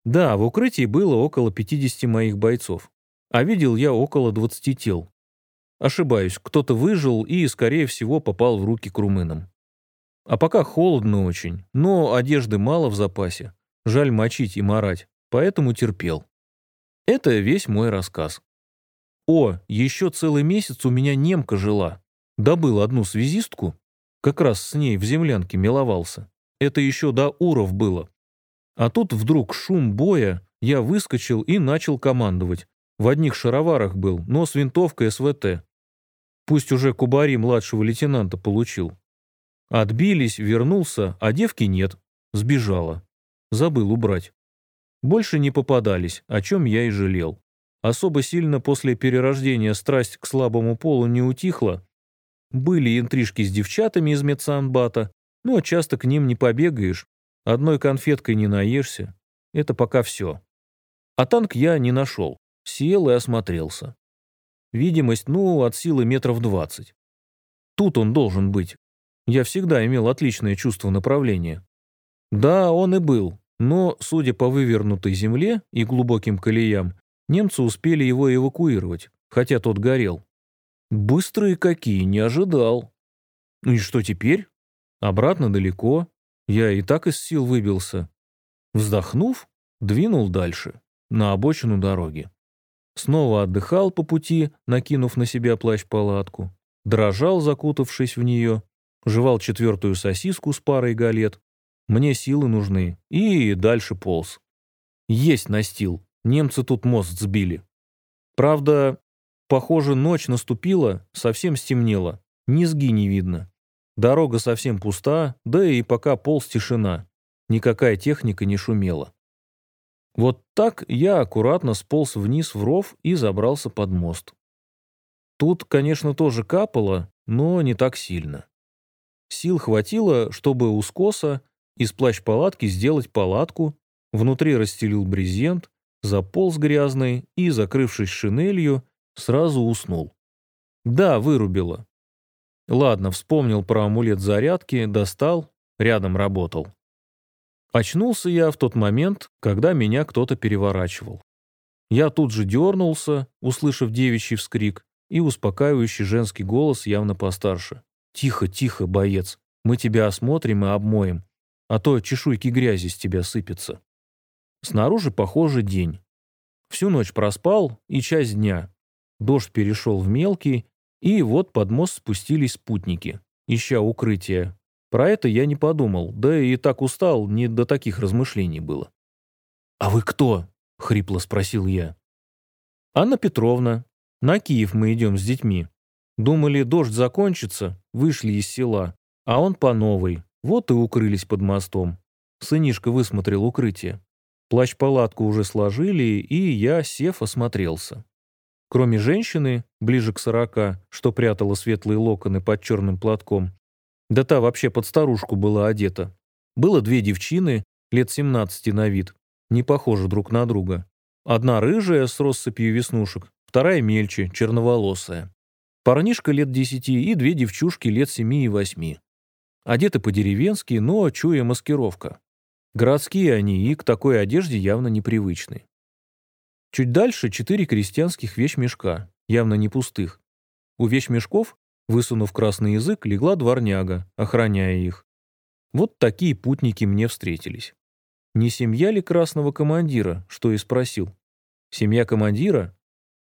Да, в укрытии было около 50 моих бойцов, а видел я около 20 тел. Ошибаюсь, кто-то выжил и, скорее всего, попал в руки к румынам. А пока холодно очень, но одежды мало в запасе. Жаль мочить и марать, поэтому терпел. Это весь мой рассказ. О, еще целый месяц у меня немка жила. Добыл одну связистку. Как раз с ней в землянке миловался. Это еще до уров было. А тут вдруг шум боя, я выскочил и начал командовать. В одних шароварах был, но с винтовкой СВТ. Пусть уже Кубари младшего лейтенанта получил. Отбились, вернулся, а девки нет. Сбежала. Забыл убрать. Больше не попадались, о чем я и жалел. Особо сильно после перерождения страсть к слабому полу не утихла. Были интрижки с девчатами из медсанбата, но часто к ним не побегаешь, одной конфеткой не наешься. Это пока все. А танк я не нашел. Сел и осмотрелся. Видимость, ну, от силы метров двадцать. Тут он должен быть. Я всегда имел отличное чувство направления. Да, он и был, но, судя по вывернутой земле и глубоким колеям, немцы успели его эвакуировать, хотя тот горел. Быстрые какие, не ожидал. И что теперь? Обратно далеко. Я и так из сил выбился. Вздохнув, двинул дальше, на обочину дороги. Снова отдыхал по пути, накинув на себя плащ-палатку. Дрожал, закутавшись в нее. Жевал четвертую сосиску с парой галет, мне силы нужны. И дальше полз. Есть настил. Немцы тут мост сбили. Правда, похоже, ночь наступила, совсем стемнело. Низги не видно. Дорога совсем пуста, да и пока полз тишина. Никакая техника не шумела. Вот так я аккуратно сполз вниз в ров и забрался под мост. Тут, конечно, тоже капало, но не так сильно. Сил хватило, чтобы у скоса из плащ-палатки сделать палатку, внутри расстелил брезент, заполз грязный и, закрывшись шинелью, сразу уснул. Да, вырубило. Ладно, вспомнил про амулет зарядки, достал, рядом работал. Очнулся я в тот момент, когда меня кто-то переворачивал. Я тут же дернулся, услышав девичий вскрик, и успокаивающий женский голос явно постарше. «Тихо, тихо, боец, мы тебя осмотрим и обмоем а то чешуйки грязи с тебя сыпятся. Снаружи, похоже, день. Всю ночь проспал и часть дня. Дождь перешел в мелкий, и вот под мост спустились спутники, ища укрытие. Про это я не подумал, да и так устал, не до таких размышлений было. «А вы кто?» — хрипло спросил я. «Анна Петровна. На Киев мы идем с детьми. Думали, дождь закончится, вышли из села, а он по новой, вот и укрылись под мостом. Сынишка высмотрел укрытие. Плащ-палатку уже сложили, и я, сев, осмотрелся. Кроме женщины, ближе к сорока, что прятала светлые локоны под черным платком, да та вообще под старушку была одета, было две девчины, лет 17 на вид, не похожи друг на друга. Одна рыжая с россыпью веснушек, вторая мельче, черноволосая. Парнишка лет десяти и две девчушки лет семи и восьми. Одеты по-деревенски, но чуя маскировка. Городские они и к такой одежде явно непривычны. Чуть дальше четыре крестьянских вещмешка, явно не пустых. У вещмешков, высунув красный язык, легла дворняга, охраняя их. Вот такие путники мне встретились. Не семья ли красного командира, что и спросил? Семья командира?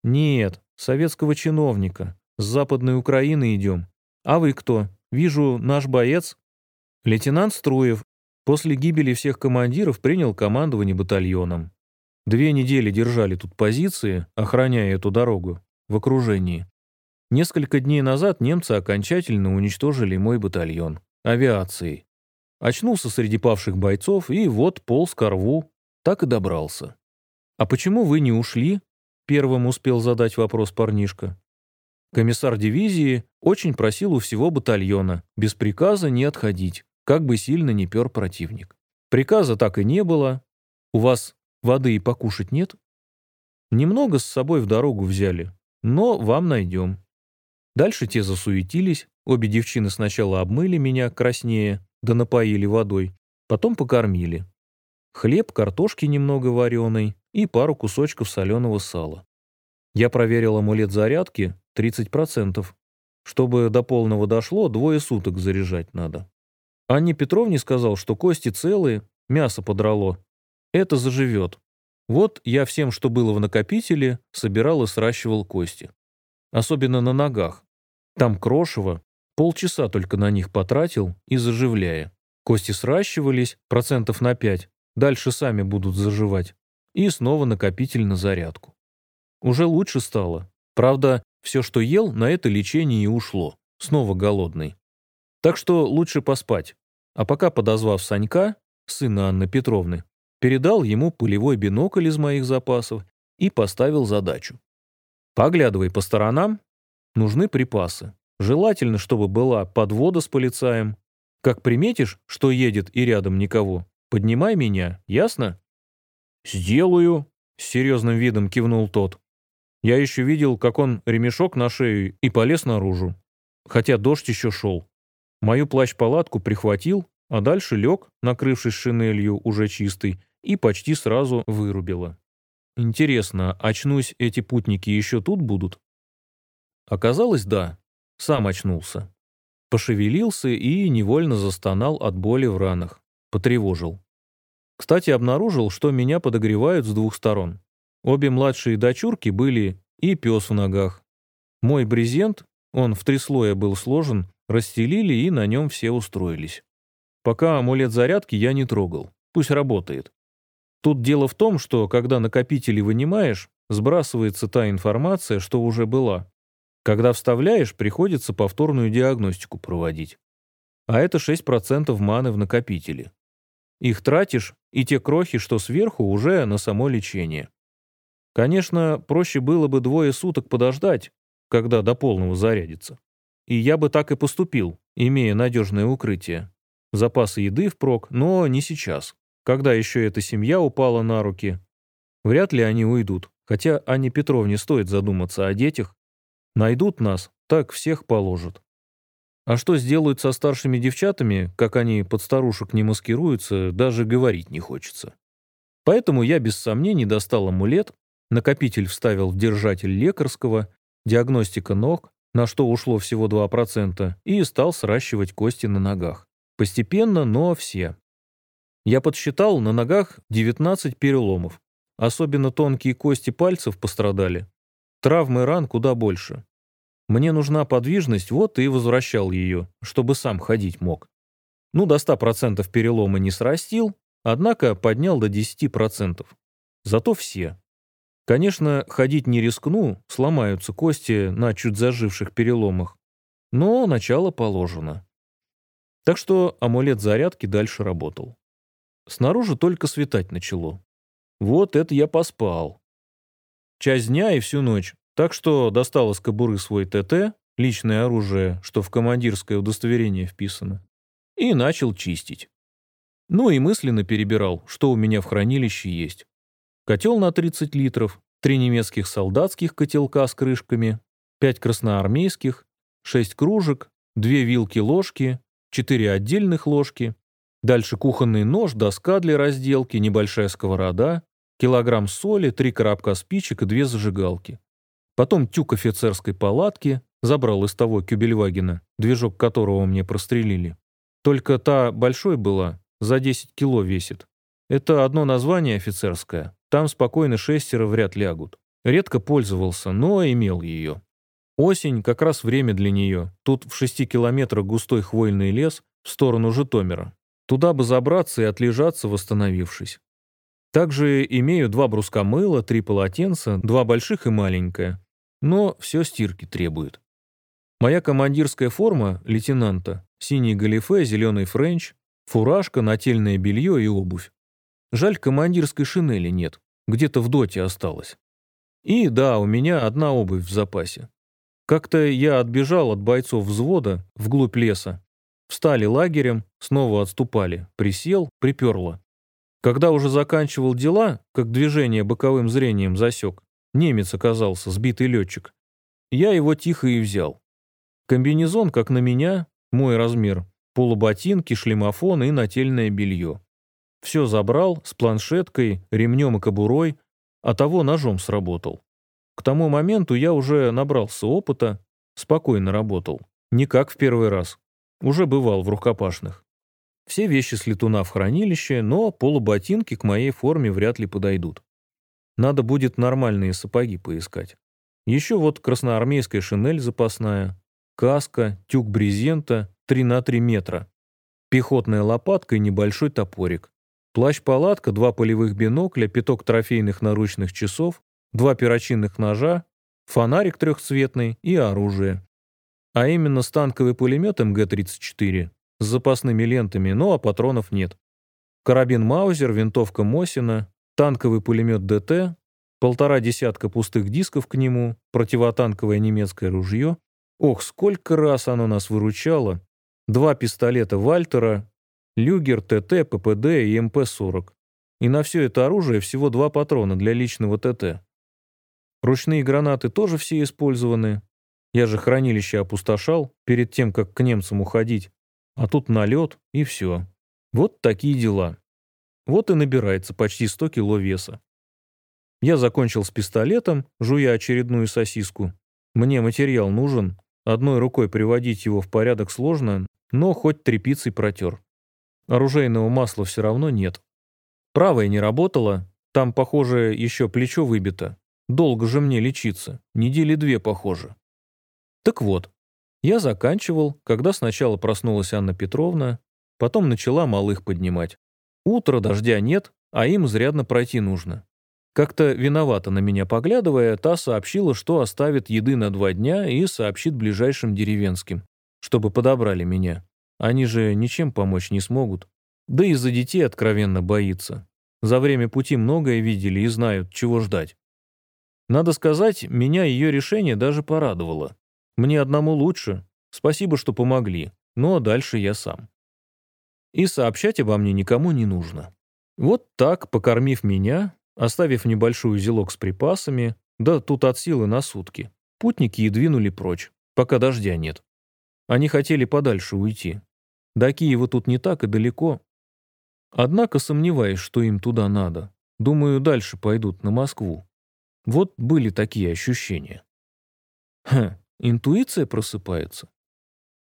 Нет, советского чиновника. С Западной Украины идем. А вы кто? Вижу, наш боец. Лейтенант Струев после гибели всех командиров принял командование батальоном. Две недели держали тут позиции, охраняя эту дорогу, в окружении. Несколько дней назад немцы окончательно уничтожили мой батальон. Авиацией. Очнулся среди павших бойцов и вот полз ко рву. Так и добрался. «А почему вы не ушли?» Первым успел задать вопрос парнишка. Комиссар дивизии очень просил у всего батальона без приказа не отходить, как бы сильно не пер противник. Приказа так и не было. У вас воды и покушать нет? Немного с собой в дорогу взяли, но вам найдем. Дальше те засуетились, обе девчины сначала обмыли меня краснее, да напоили водой, потом покормили. Хлеб, картошки немного вареной и пару кусочков соленого сала. Я проверил амулет зарядки 30%. Чтобы до полного дошло, двое суток заряжать надо. Анне Петровне сказал, что кости целые, мясо подрало. Это заживет. Вот я всем, что было в накопителе, собирал и сращивал кости. Особенно на ногах. Там крошево, полчаса только на них потратил и заживляя. Кости сращивались процентов на 5, дальше сами будут заживать. И снова накопитель на зарядку. Уже лучше стало. Правда, все, что ел, на это лечение и ушло. Снова голодный. Так что лучше поспать. А пока, подозвав Санька, сына Анны Петровны, передал ему пулевой бинокль из моих запасов и поставил задачу. Поглядывай по сторонам, нужны припасы. Желательно, чтобы была подвода с полицаем. Как приметишь, что едет и рядом никого, поднимай меня, ясно? «Сделаю», — с серьезным видом кивнул тот. Я еще видел, как он ремешок на шею и полез наружу. Хотя дождь еще шел. Мою плащ-палатку прихватил, а дальше лег, накрывшись шинелью, уже чистой, и почти сразу вырубило. Интересно, очнусь, эти путники еще тут будут? Оказалось, да. Сам очнулся. Пошевелился и невольно застонал от боли в ранах. Потревожил. Кстати, обнаружил, что меня подогревают с двух сторон. Обе младшие дочурки были и пес в ногах. Мой брезент, он в три слоя был сложен, расстелили и на нем все устроились. Пока амулет зарядки я не трогал. Пусть работает. Тут дело в том, что когда накопители вынимаешь, сбрасывается та информация, что уже была. Когда вставляешь, приходится повторную диагностику проводить. А это 6% маны в накопителе. Их тратишь, и те крохи, что сверху, уже на само лечение. Конечно, проще было бы двое суток подождать, когда до полного зарядится. И я бы так и поступил, имея надежное укрытие. Запасы еды впрок, но не сейчас, когда еще эта семья упала на руки. Вряд ли они уйдут, хотя Анне Петровне стоит задуматься о детях. Найдут нас, так всех положат. А что сделают со старшими девчатами, как они под старушек не маскируются, даже говорить не хочется. Поэтому я без сомнений достал амулет, Накопитель вставил в держатель лекарского, диагностика ног, на что ушло всего 2%, и стал сращивать кости на ногах. Постепенно, но все. Я подсчитал, на ногах 19 переломов. Особенно тонкие кости пальцев пострадали. Травмы ран куда больше. Мне нужна подвижность, вот и возвращал ее, чтобы сам ходить мог. Ну, до 100% перелома не срастил, однако поднял до 10%. Зато все. Конечно, ходить не рискну, сломаются кости на чуть заживших переломах, но начало положено. Так что амулет зарядки дальше работал. Снаружи только светать начало. Вот это я поспал. Часть дня и всю ночь, так что достал из кобуры свой ТТ, личное оружие, что в командирское удостоверение вписано, и начал чистить. Ну и мысленно перебирал, что у меня в хранилище есть. котел на 30 литров, три немецких солдатских котелка с крышками, пять красноармейских, шесть кружек, две вилки-ложки, четыре отдельных ложки, дальше кухонный нож, доска для разделки, небольшая сковорода, килограмм соли, три коробка спичек и две зажигалки. Потом тюк офицерской палатки, забрал из того Кюбельвагена, движок которого мне прострелили. Только та большой была, за 10 кило весит. Это одно название офицерское, там спокойно шестеро вряд лягут. Редко пользовался, но имел ее. Осень — как раз время для нее. Тут в шести километрах густой хвойный лес в сторону Житомира. Туда бы забраться и отлежаться, восстановившись. Также имею два бруска мыла, три полотенца, два больших и маленькое. Но все стирки требует. Моя командирская форма лейтенанта, синий галифе, зеленый френч, фуражка, нательное белье и обувь. Жаль, командирской шинели нет, где-то в доте осталось. И да, у меня одна обувь в запасе. Как-то я отбежал от бойцов взвода вглубь леса. Встали лагерем, снова отступали. Присел, приперло. Когда уже заканчивал дела, как движение боковым зрением засек, немец оказался, сбитый летчик. Я его тихо и взял. Комбинезон, как на меня, мой размер, полуботинки, шлемофон и нательное белье. Все забрал с планшеткой, ремнем и кобурой, а того ножом сработал. К тому моменту я уже набрался опыта, спокойно работал. Не как в первый раз. Уже бывал в рукопашных. Все вещи с летуна в хранилище, но полуботинки к моей форме вряд ли подойдут. Надо будет нормальные сапоги поискать. Еще вот красноармейская шинель запасная, каска, тюк брезента 3 на 3 метра, пехотная лопатка и небольшой топорик, плащ-палатка, два полевых бинокля, пяток трофейных наручных часов, два перочинных ножа, фонарик трехцветный и оружие. А именно станковый пулемет МГ-34 с запасными лентами, но а патронов нет. Карабин Маузер, винтовка Мосина, танковый пулемет ДТ, полтора десятка пустых дисков к нему, противотанковое немецкое ружье. Ох, сколько раз оно нас выручало. Два пистолета Вальтера, Люгер, ТТ, ППД и МП-40. И на все это оружие всего два патрона для личного ТТ. Ручные гранаты тоже все использованы. Я же хранилище опустошал перед тем, как к немцам уходить. А тут налет, и все. Вот такие дела. Вот и набирается почти 100 кило веса. Я закончил с пистолетом, жуя очередную сосиску. Мне материал нужен. Одной рукой приводить его в порядок сложно, но хоть тряпицей протер. Оружейного масла все равно нет. Правая не работала, там, похоже, еще плечо выбито. Долго же мне лечиться, недели две, похоже. Так вот, я заканчивал, когда сначала проснулась Анна Петровна, потом начала малых поднимать. Утро, дождя нет, а им изрядно пройти нужно. Как-то виновато на меня поглядывая, та сообщила, что оставит еды на два дня и сообщит ближайшим деревенским, чтобы подобрали меня. Они же ничем помочь не смогут. Да и за детей откровенно боится. За время пути многое видели и знают, чего ждать. Надо сказать, меня ее решение даже порадовало. Мне одному лучше. Спасибо, что помогли. Ну а дальше я сам. И сообщать обо мне никому не нужно. Вот так, покормив меня, оставив небольшой узелок с припасами, да тут от силы на сутки, путники и двинули прочь, пока дождя нет. Они хотели подальше уйти. До Киева тут не так и далеко. Однако сомневаюсь, что им туда надо. Думаю, дальше пойдут на Москву. Вот были такие ощущения. Хм, интуиция просыпается?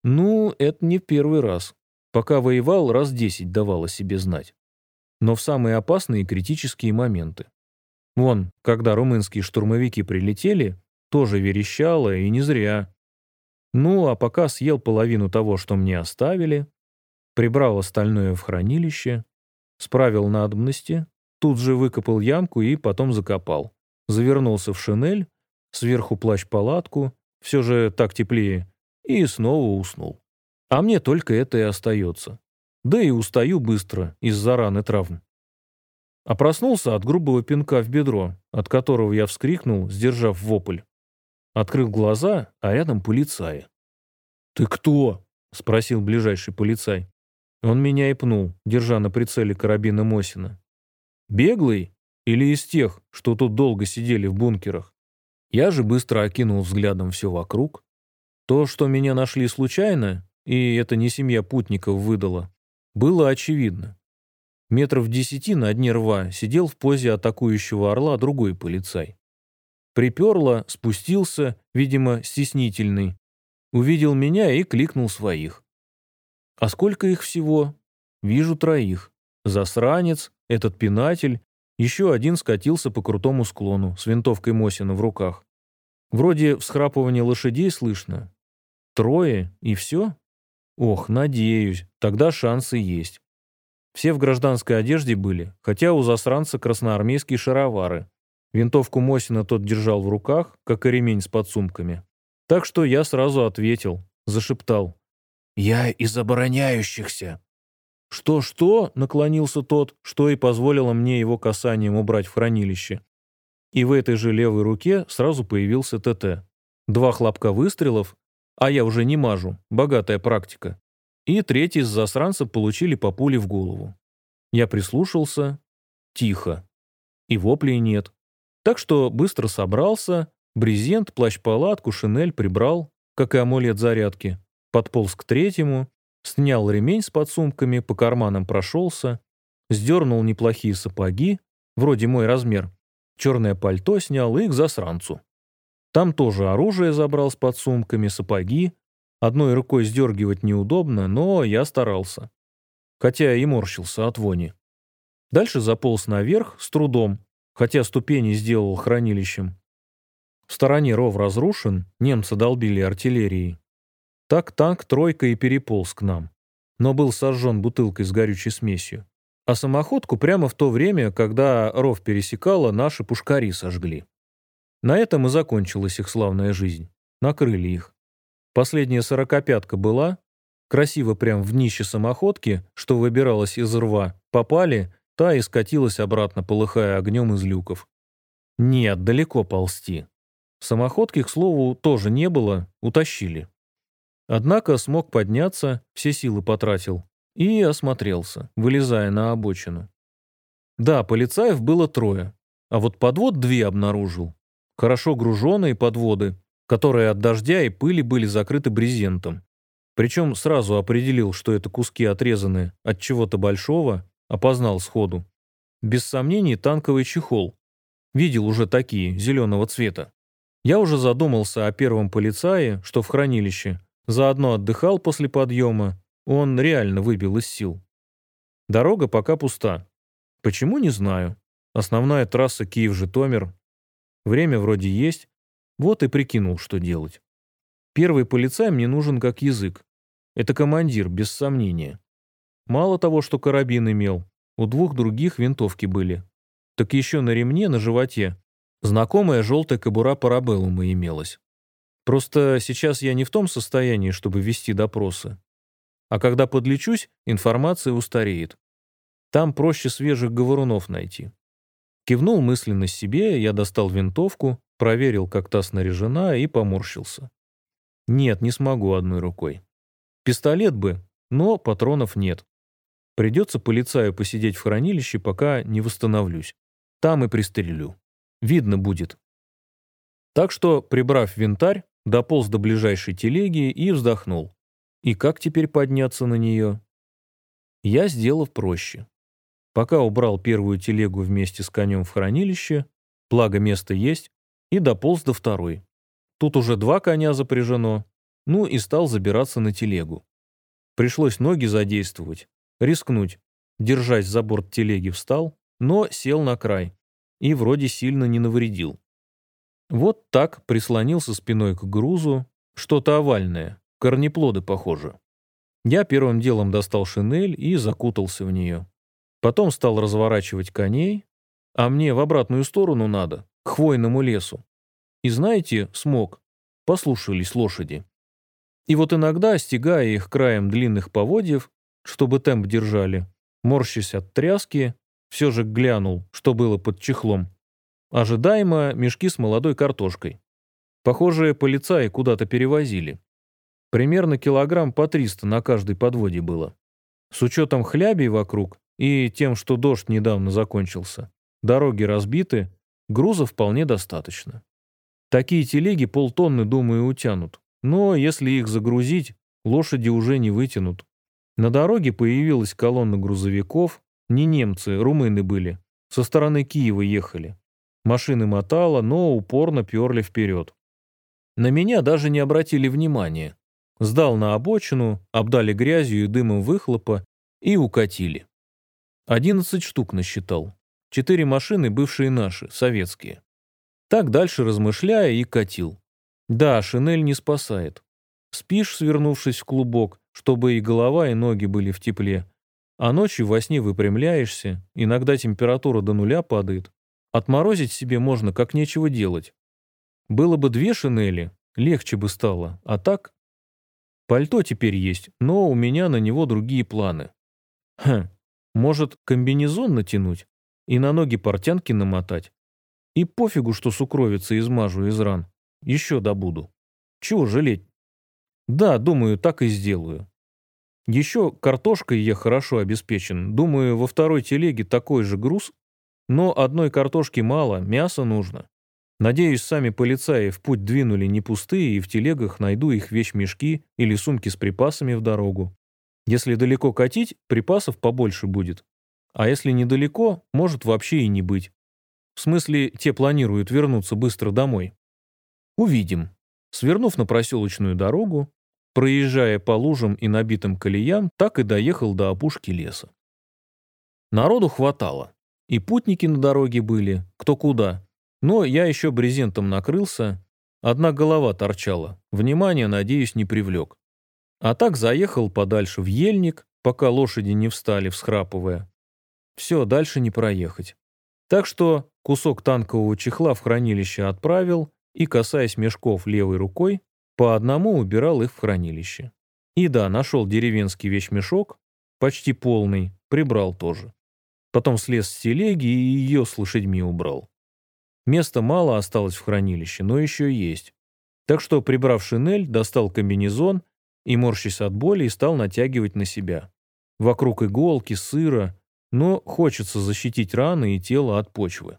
Ну, это не в первый раз. Пока воевал, раз десять давал о себе знать. Но в самые опасные и критические моменты. Вон, когда румынские штурмовики прилетели, тоже верещало, и не зря. Ну, а пока съел половину того, что мне оставили, прибрал остальное в хранилище, справил надобности, тут же выкопал ямку и потом закопал завернулся в шинель, сверху плащ-палатку, все же так теплее, и снова уснул. А мне только это и остается. Да и устаю быстро из-за раны травм. А проснулся от грубого пинка в бедро, от которого я вскрикнул, сдержав вопль. Открыл глаза, а рядом полицаи. «Ты кто?» — спросил ближайший полицай. Он меня и пнул, держа на прицеле карабина Мосина. «Беглый? или из тех, что тут долго сидели в бункерах. Я же быстро окинул взглядом все вокруг. То, что меня нашли случайно, и это не семья путников выдала, было очевидно. Метров десяти на дне рва сидел в позе атакующего орла другой полицай. Приперло, спустился, видимо, стеснительный. Увидел меня и кликнул своих. А сколько их всего? Вижу троих. Засранец, этот пинатель, еще один скатился по крутому склону с винтовкой Мосина в руках. Вроде всхрапывания лошадей слышно. Трое и все? Ох, надеюсь, тогда шансы есть. Все в гражданской одежде были, хотя у засранца красноармейские шаровары. Винтовку Мосина тот держал в руках, как и ремень с подсумками. Так что я сразу ответил, зашептал. «Я из обороняющихся». «Что-что?» — наклонился тот, что и позволило мне его касанием убрать в хранилище. И в этой же левой руке сразу появился ТТ. Два хлопка выстрелов, а я уже не мажу, богатая практика. И третий с засранца получили по пуле в голову. Я прислушался. Тихо. И воплей нет. Так что быстро собрался, брезент, плащ-палатку, шинель прибрал, как и амулет зарядки, подполз к третьему, снял ремень с подсумками, по карманам прошелся, сдернул неплохие сапоги, вроде мой размер, черное пальто снял и к засранцу. Там тоже оружие забрал с подсумками, сапоги. Одной рукой сдергивать неудобно, но я старался. Хотя и морщился от вони. Дальше заполз наверх с трудом, хотя ступени сделал хранилищем. В стороне ров разрушен, немцы долбили артиллерией. Так танк тройка и переполз к нам, но был сожжен бутылкой с горючей смесью. А самоходку прямо в то время, когда ров пересекала, наши пушкари сожгли. На этом и закончилась их славная жизнь. Накрыли их. Последняя сорокопятка была, красиво прям в днище самоходки, что выбиралась из рва, попали, та и скатилась обратно, полыхая огнем из люков. Нет, далеко ползти. Самоходки, к слову, тоже не было, утащили. Однако смог подняться, все силы потратил. И осмотрелся, вылезая на обочину. Да, полицаев было трое, а вот подвод две обнаружил. Хорошо груженные подводы, которые от дождя и пыли были закрыты брезентом. Причем сразу определил, что это куски отрезаны от чего-то большого, опознал сходу. Без сомнений танковый чехол. Видел уже такие, зеленого цвета. Я уже задумался о первом полицае, что в хранилище, Заодно отдыхал после подъема. Он реально выбил из сил. Дорога пока пуста. Почему, не знаю. Основная трасса Киев-Житомир. Время вроде есть. Вот и прикинул, что делать. Первый полицай мне нужен как язык. Это командир, без сомнения. Мало того, что карабин имел, у двух других винтовки были. Так еще на ремне, на животе, знакомая желтая кобура парабеллума имелась. Просто сейчас я не в том состоянии, чтобы вести допросы. А когда подлечусь, информация устареет. Там проще свежих говорунов найти. Кивнул мысленно себе, я достал винтовку, проверил, как та снаряжена, и поморщился. Нет, не смогу одной рукой. Пистолет бы, но патронов нет. Придется полицаю посидеть в хранилище, пока не восстановлюсь. Там и пристрелю. Видно будет. Так что, прибрав винтарь, дополз до ближайшей телеги и вздохнул. И как теперь подняться на нее? Я сделал проще. Пока убрал первую телегу вместе с конем в хранилище, благо место есть, и дополз до второй. Тут уже два коня запряжено, ну и стал забираться на телегу. Пришлось ноги задействовать, рискнуть. Держась за борт телеги встал, но сел на край и вроде сильно не навредил. Вот так прислонился спиной к грузу, что-то овальное, корнеплоды похоже. Я первым делом достал шинель и закутался в нее. Потом стал разворачивать коней, а мне в обратную сторону надо, к хвойному лесу. И знаете, смог, послушались лошади. И вот иногда, стягая их краем длинных поводьев, чтобы темп держали, морщась от тряски, все же глянул, что было под чехлом, Ожидаемо мешки с молодой картошкой. Похоже, полицаи куда-то перевозили. Примерно килограмм по 300 на каждой подводе было. С учетом хлябей вокруг и тем, что дождь недавно закончился. дороги разбиты, груза вполне достаточно. Такие телеги полтонны, думаю, утянут. Но если их загрузить, лошади уже не вытянут. На дороге появилась колонна грузовиков, не немцы, румыны были, со стороны Киева ехали. Машины мотало, но упорно перли вперед. На меня даже не обратили внимания. Сдал на обочину, обдали грязью и дымом выхлопа и укатили. Одиннадцать штук насчитал. Четыре машины, бывшие наши, советские. Так дальше размышляя и катил. Да, шинель не спасает. Спишь, свернувшись в клубок, чтобы и голова, и ноги были в тепле. А ночью во сне выпрямляешься, иногда температура до нуля падает. Отморозить себе можно, как нечего делать. Было бы две шинели, легче бы стало, а так... Пальто теперь есть, но у меня на него другие планы. Хм, может, комбинезон натянуть и на ноги портянки намотать? И пофигу, что сукровица измажу из ран. Еще добуду. Чего жалеть? Да, думаю, так и сделаю. Еще картошкой я хорошо обеспечен. Думаю, во второй телеге такой же груз, но одной картошки мало, мяса нужно. Надеюсь, сами полицаи в путь двинули не пустые, и в телегах найду их вещмешки или сумки с припасами в дорогу. Если далеко катить, припасов побольше будет. А если недалеко, может вообще и не быть. В смысле, те планируют вернуться быстро домой. Увидим. Свернув на проселочную дорогу, проезжая по лужам и набитым колеям, так и доехал до опушки леса. Народу хватало. И путники на дороге были, кто куда. Но я еще брезентом накрылся, одна голова торчала, внимания, надеюсь, не привлек. А так заехал подальше в ельник, пока лошади не встали, всхрапывая. Все, дальше не проехать. Так что кусок танкового чехла в хранилище отправил и, касаясь мешков левой рукой, по одному убирал их в хранилище. И да, нашел деревенский вещмешок, почти полный, прибрал тоже. Потом слез с телеги и ее с лошадьми убрал. Места мало осталось в хранилище, но еще есть. Так что, прибрав шинель, достал комбинезон и, морщись от боли, стал натягивать на себя. Вокруг иголки, сыра, но хочется защитить раны и тело от почвы.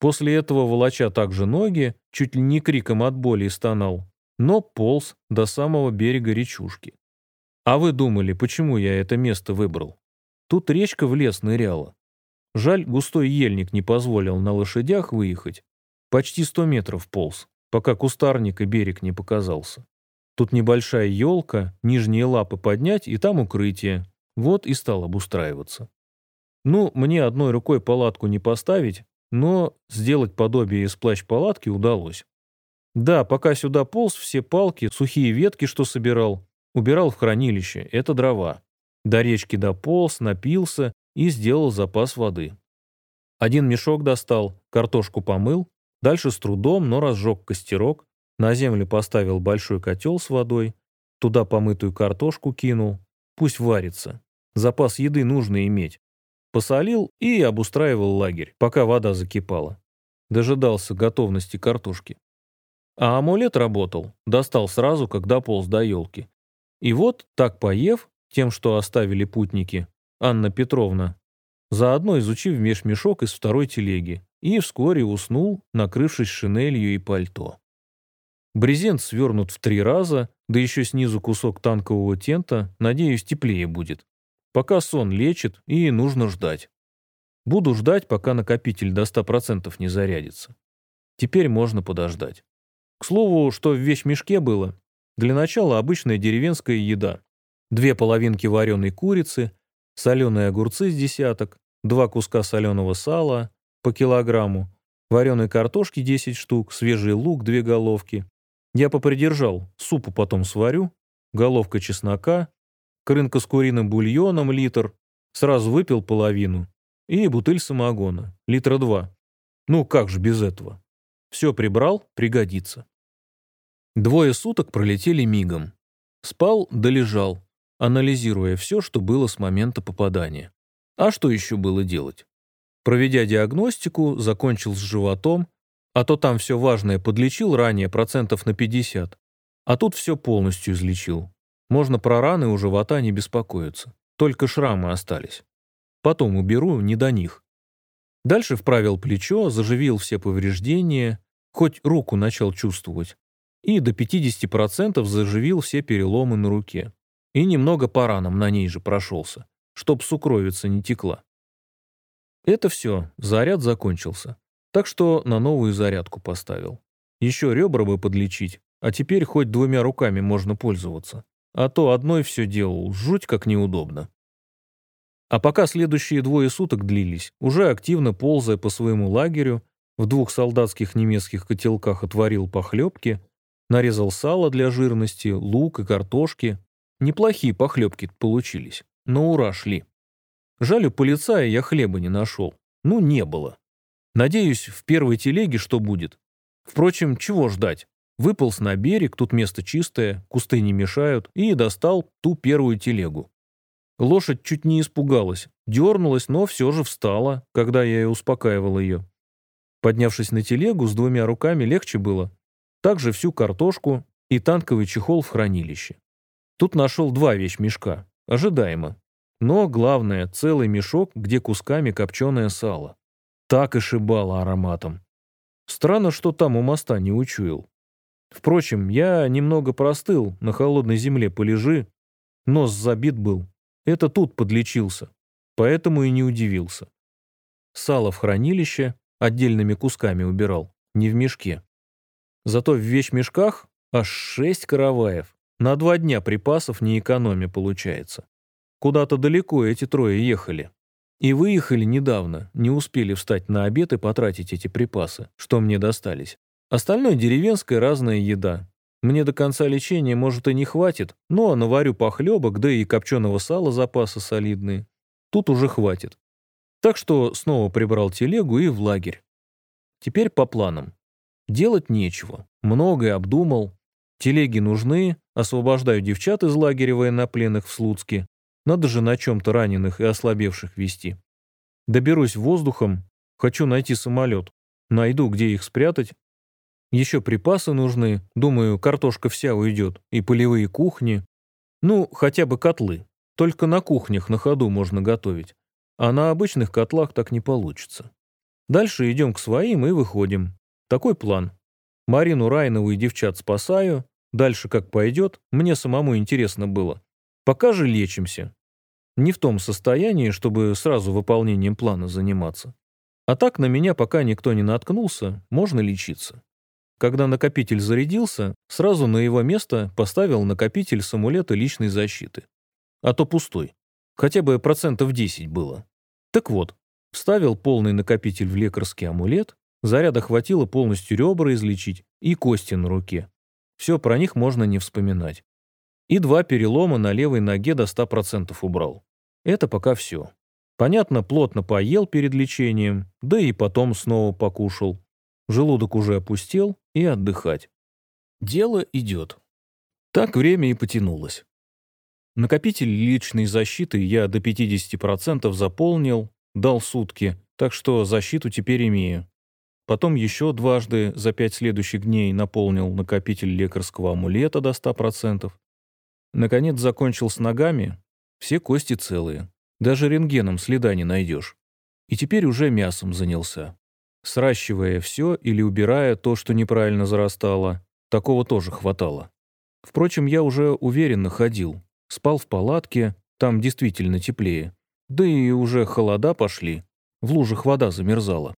После этого, волоча также ноги, чуть ли не криком от боли стонал, но полз до самого берега речушки. А вы думали, почему я это место выбрал? Тут речка в лес ныряла. Жаль, густой ельник не позволил на лошадях выехать. Почти сто метров полз, пока кустарник и берег не показался. Тут небольшая елка, нижние лапы поднять, и там укрытие. Вот и стал обустраиваться. Ну, мне одной рукой палатку не поставить, но сделать подобие из плащ-палатки удалось. Да, пока сюда полз, все палки, сухие ветки, что собирал, убирал в хранилище, это дрова. До речки дополз, напился и сделал запас воды. Один мешок достал, картошку помыл, дальше с трудом, но разжег костерок, на землю поставил большой котел с водой, туда помытую картошку кинул, пусть варится. Запас еды нужно иметь. Посолил и обустраивал лагерь, пока вода закипала. Дожидался готовности картошки. А амулет работал, достал сразу, когда полз до елки. И вот, так поев, тем, что оставили путники, Анна Петровна, заодно изучив межмешок из второй телеги, и вскоре уснул, накрывшись шинелью и пальто. Брезент свернут в три раза, да еще снизу кусок танкового тента, надеюсь, теплее будет. Пока сон лечит, и нужно ждать. Буду ждать, пока накопитель до 100% не зарядится. Теперь можно подождать. К слову, что в вещмешке было? Для начала обычная деревенская еда. Две половинки вареной курицы, соленые огурцы с десяток, два куска соленого сала по килограмму, вареной картошки 10 штук, свежий лук две головки. Я попридержал, супу потом сварю, головка чеснока, крынка с куриным бульоном литр, сразу выпил половину, и бутыль самогона, литра два. Ну как же без этого? Все прибрал, пригодится. Двое суток пролетели мигом. Спал да лежал, анализируя все, что было с момента попадания. А что еще было делать? Проведя диагностику, закончил с животом, а то там все важное подлечил ранее процентов на 50, а тут все полностью излечил. Можно про раны у живота не беспокоиться. Только шрамы остались. Потом уберу, не до них. Дальше вправил плечо, заживил все повреждения, хоть руку начал чувствовать, и до 50% заживил все переломы на руке. И немного по ранам на ней же прошелся, чтоб сукровица не текла. Это все, заряд закончился. Так что на новую зарядку поставил. Еще ребра бы подлечить, а теперь хоть двумя руками можно пользоваться. А то одной все делал, жуть как неудобно. А пока следующие двое суток длились, уже активно ползая по своему лагерю, в двух солдатских немецких котелках отварил похлебки, нарезал сало для жирности, лук и картошки. Неплохие похлебки получились, на ура шли. Жаль, у полицая я хлеба не нашел. Ну, не было. Надеюсь, в первой телеге что будет. Впрочем, чего ждать? Выполз на берег, тут место чистое, кусты не мешают, и достал ту первую телегу. Лошадь чуть не испугалась, дернулась, но все же встала, когда я и успокаивал ее. Поднявшись на телегу, с двумя руками легче было. Также всю картошку и танковый чехол в хранилище. Тут нашел два вещмешка. Ожидаемо. Но главное, целый мешок, где кусками копченое сало. Так и шибало ароматом. Странно, что там у моста не учуял. Впрочем, я немного простыл, на холодной земле полежи. Нос забит был. Это тут подлечился. Поэтому и не удивился. Сало в хранилище отдельными кусками убирал, не в мешке. Зато в вещмешках аж шесть караваев. На два дня припасов не экономия получается. Куда-то далеко эти трое ехали. И выехали недавно, не успели встать на обед и потратить эти припасы, что мне достались. Остальное деревенская разная еда. Мне до конца лечения, может, и не хватит, но наварю похлебок, да и копченого сала запасы солидные. Тут уже хватит. Так что снова прибрал телегу и в лагерь. Теперь по планам. Делать нечего. Многое обдумал. Телеги нужны, освобождаю девчат из лагеря военнопленных в Слуцке. Надо же на чем-то раненых и ослабевших вести. Доберусь воздухом, хочу найти самолет. Найду, где их спрятать, еще припасы нужны, думаю, картошка вся уйдет, и полевые кухни. Ну, хотя бы котлы. Только на кухнях на ходу можно готовить. А на обычных котлах так не получится. Дальше идем к своим и выходим. Такой план. Марину Райнову и девчат спасаю. Дальше как пойдет, мне самому интересно было. Пока же лечимся. Не в том состоянии, чтобы сразу выполнением плана заниматься. А так на меня пока никто не наткнулся, можно лечиться. Когда накопитель зарядился, сразу на его место поставил накопитель с амулета личной защиты. А то пустой. Хотя бы процентов 10 было. Так вот, вставил полный накопитель в лекарский амулет, заряда хватило полностью ребра излечить и кости на руке. Все про них можно не вспоминать. И два перелома на левой ноге до 100% убрал. Это пока все. Понятно, плотно поел перед лечением, да и потом снова покушал. Желудок уже опустел, и отдыхать. Дело идет. Так время и потянулось. Накопитель личной защиты я до 50% заполнил, дал сутки, так что защиту теперь имею. Потом еще дважды за пять следующих дней наполнил накопитель лекарского амулета до 100%. Наконец закончил с ногами, все кости целые. Даже рентгеном следа не найдешь. И теперь уже мясом занялся сращивая все или убирая то, что неправильно зарастало. Такого тоже хватало. Впрочем, я уже уверенно ходил. Спал в палатке, там действительно теплее. Да и уже холода пошли. В лужах вода замерзала.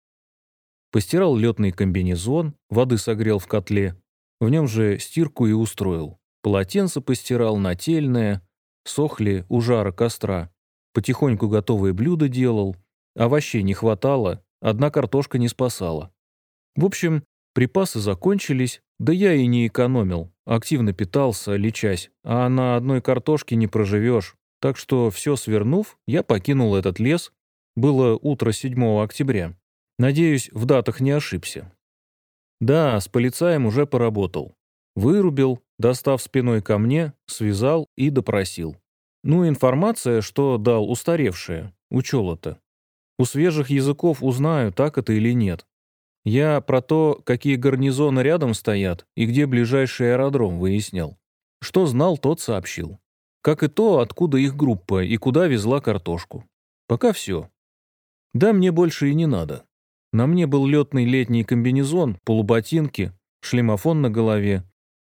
Постирал летный комбинезон, воды согрел в котле. В нем же стирку и устроил. Полотенце постирал, нательное. Сохли у жара костра. Потихоньку готовые блюда делал. Овощей не хватало, Одна картошка не спасала. В общем, припасы закончились, да я и не экономил. Активно питался, лечась, а на одной картошке не проживешь. Так что, все свернув, я покинул этот лес. Было утро 7 октября. Надеюсь, в датах не ошибся. Да, с полицаем уже поработал. Вырубил, достав спиной ко мне, связал и допросил. Ну, информация, что дал устаревшая, учел это. У свежих языков узнаю, так это или нет. Я про то, какие гарнизоны рядом стоят и где ближайший аэродром выяснял. Что знал, тот сообщил. Как и то, откуда их группа и куда везла картошку. Пока все. Да мне больше и не надо. На мне был летный летний комбинезон, полуботинки, шлемофон на голове.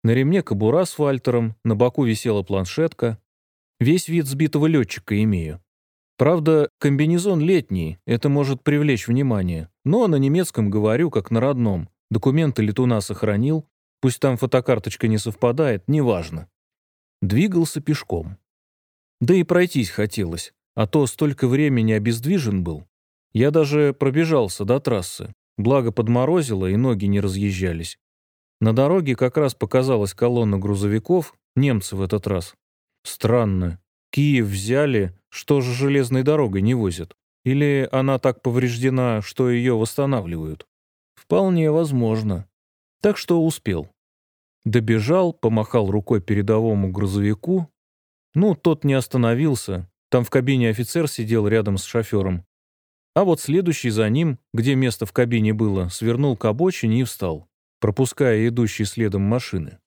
На ремне кобура с фальтером, на боку висела планшетка. Весь вид сбитого летчика имею. Правда, комбинезон летний, это может привлечь внимание. Но на немецком говорю, как на родном. Документы летуна сохранил, пусть там фотокарточка не совпадает, неважно. Двигался пешком. Да и пройтись хотелось, а то столько времени обездвижен был. Я даже пробежался до трассы, благо подморозило и ноги не разъезжались. На дороге как раз показалась колонна грузовиков, немцы в этот раз. Странно. Киев взяли, что же железной дорогой не возят? Или она так повреждена, что ее восстанавливают? Вполне возможно. Так что успел. Добежал, помахал рукой передовому грузовику. Ну, тот не остановился. Там в кабине офицер сидел рядом с шофером. А вот следующий за ним, где место в кабине было, свернул к обочине и встал пропуская идущие следом машины.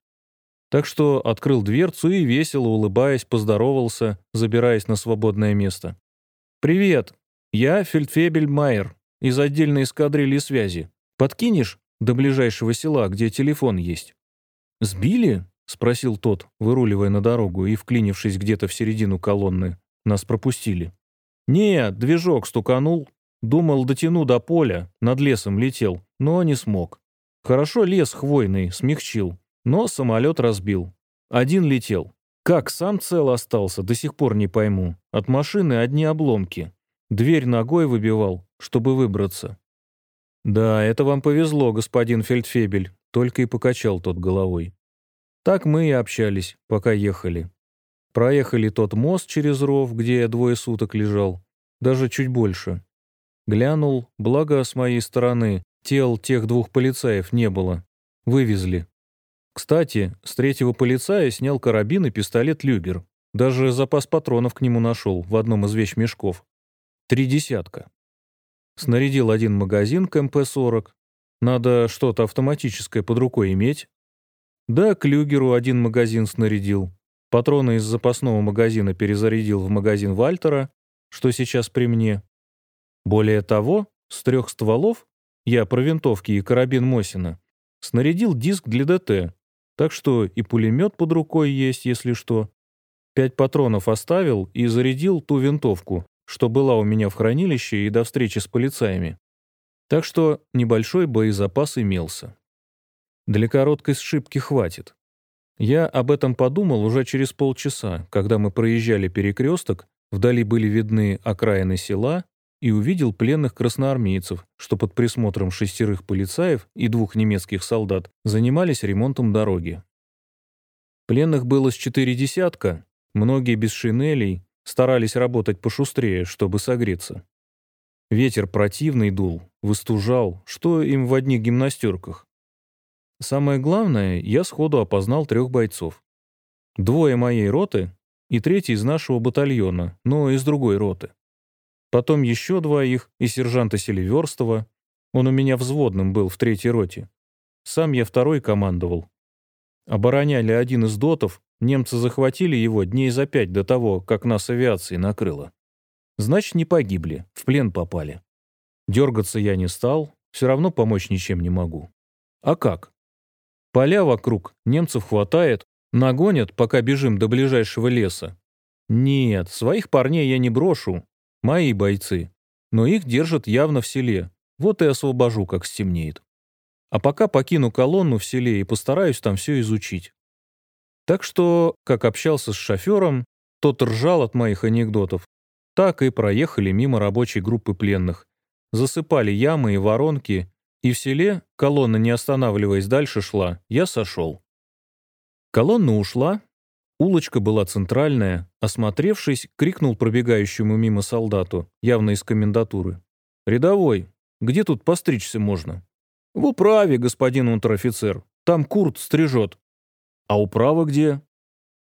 Так что открыл дверцу и, весело улыбаясь, поздоровался, забираясь на свободное место. «Привет, я Фельдфебель Майер из отдельной эскадрильи связи. Подкинешь до ближайшего села, где телефон есть?» «Сбили?» — спросил тот, выруливая на дорогу и вклинившись где-то в середину колонны. Нас пропустили. «Не, движок стуканул. Думал, дотяну до поля, над лесом летел, но не смог. Хорошо лес хвойный, смягчил, но самолет разбил. Один летел. Как сам цел остался, до сих пор не пойму. От машины одни обломки. Дверь ногой выбивал, чтобы выбраться. «Да, это вам повезло, господин Фельдфебель», только и покачал тот головой. Так мы и общались, пока ехали. Проехали тот мост через ров, где я двое суток лежал, даже чуть больше. Глянул, благо с моей стороны, Тел тех двух полицаев не было. Вывезли. Кстати, с третьего полицая снял карабин и пистолет «Люгер». Даже запас патронов к нему нашел в одном из вещмешков. Три десятка. Снарядил один магазин к МП-40. Надо что-то автоматическое под рукой иметь. Да, к «Люгеру» один магазин снарядил. Патроны из запасного магазина перезарядил в магазин Вальтера, что сейчас при мне. Более того, с трех стволов я про винтовки и карабин Мосина, снарядил диск для ДТ, так что и пулемет под рукой есть, если что. Пять патронов оставил и зарядил ту винтовку, что была у меня в хранилище и до встречи с полицаями. Так что небольшой боезапас имелся. Для короткой сшибки хватит. Я об этом подумал уже через полчаса, когда мы проезжали перекресток, вдали были видны окраины села, и увидел пленных красноармейцев, что под присмотром шестерых полицаев и двух немецких солдат занимались ремонтом дороги. Пленных было с четыре десятка, многие без шинелей, старались работать пошустрее, чтобы согреться. Ветер противный дул, выстужал, что им в одних гимнастерках. Самое главное, я сходу опознал трех бойцов. Двое моей роты и третий из нашего батальона, но из другой роты. Потом еще двоих и сержанта Селиверстова. Он у меня взводным был в третьей роте. Сам я второй командовал. Обороняли один из дотов, немцы захватили его дней за пять до того, как нас авиацией накрыло. Значит, не погибли, в плен попали. Дергаться я не стал, все равно помочь ничем не могу. А как? Поля вокруг, немцев хватает, нагонят, пока бежим до ближайшего леса. Нет, своих парней я не брошу, Мои бойцы. Но их держат явно в селе. Вот и освобожу, как стемнеет. А пока покину колонну в селе и постараюсь там все изучить. Так что, как общался с шофером, тот ржал от моих анекдотов, так и проехали мимо рабочей группы пленных. Засыпали ямы и воронки, и в селе, колонна не останавливаясь дальше шла, я сошел. Колонна ушла, Улочка была центральная. Осмотревшись, крикнул пробегающему мимо солдату, явно из комендатуры. «Рядовой, где тут постричься можно?» «В управе, господин унтер-офицер. Там Курт стрижет». «А управа где?»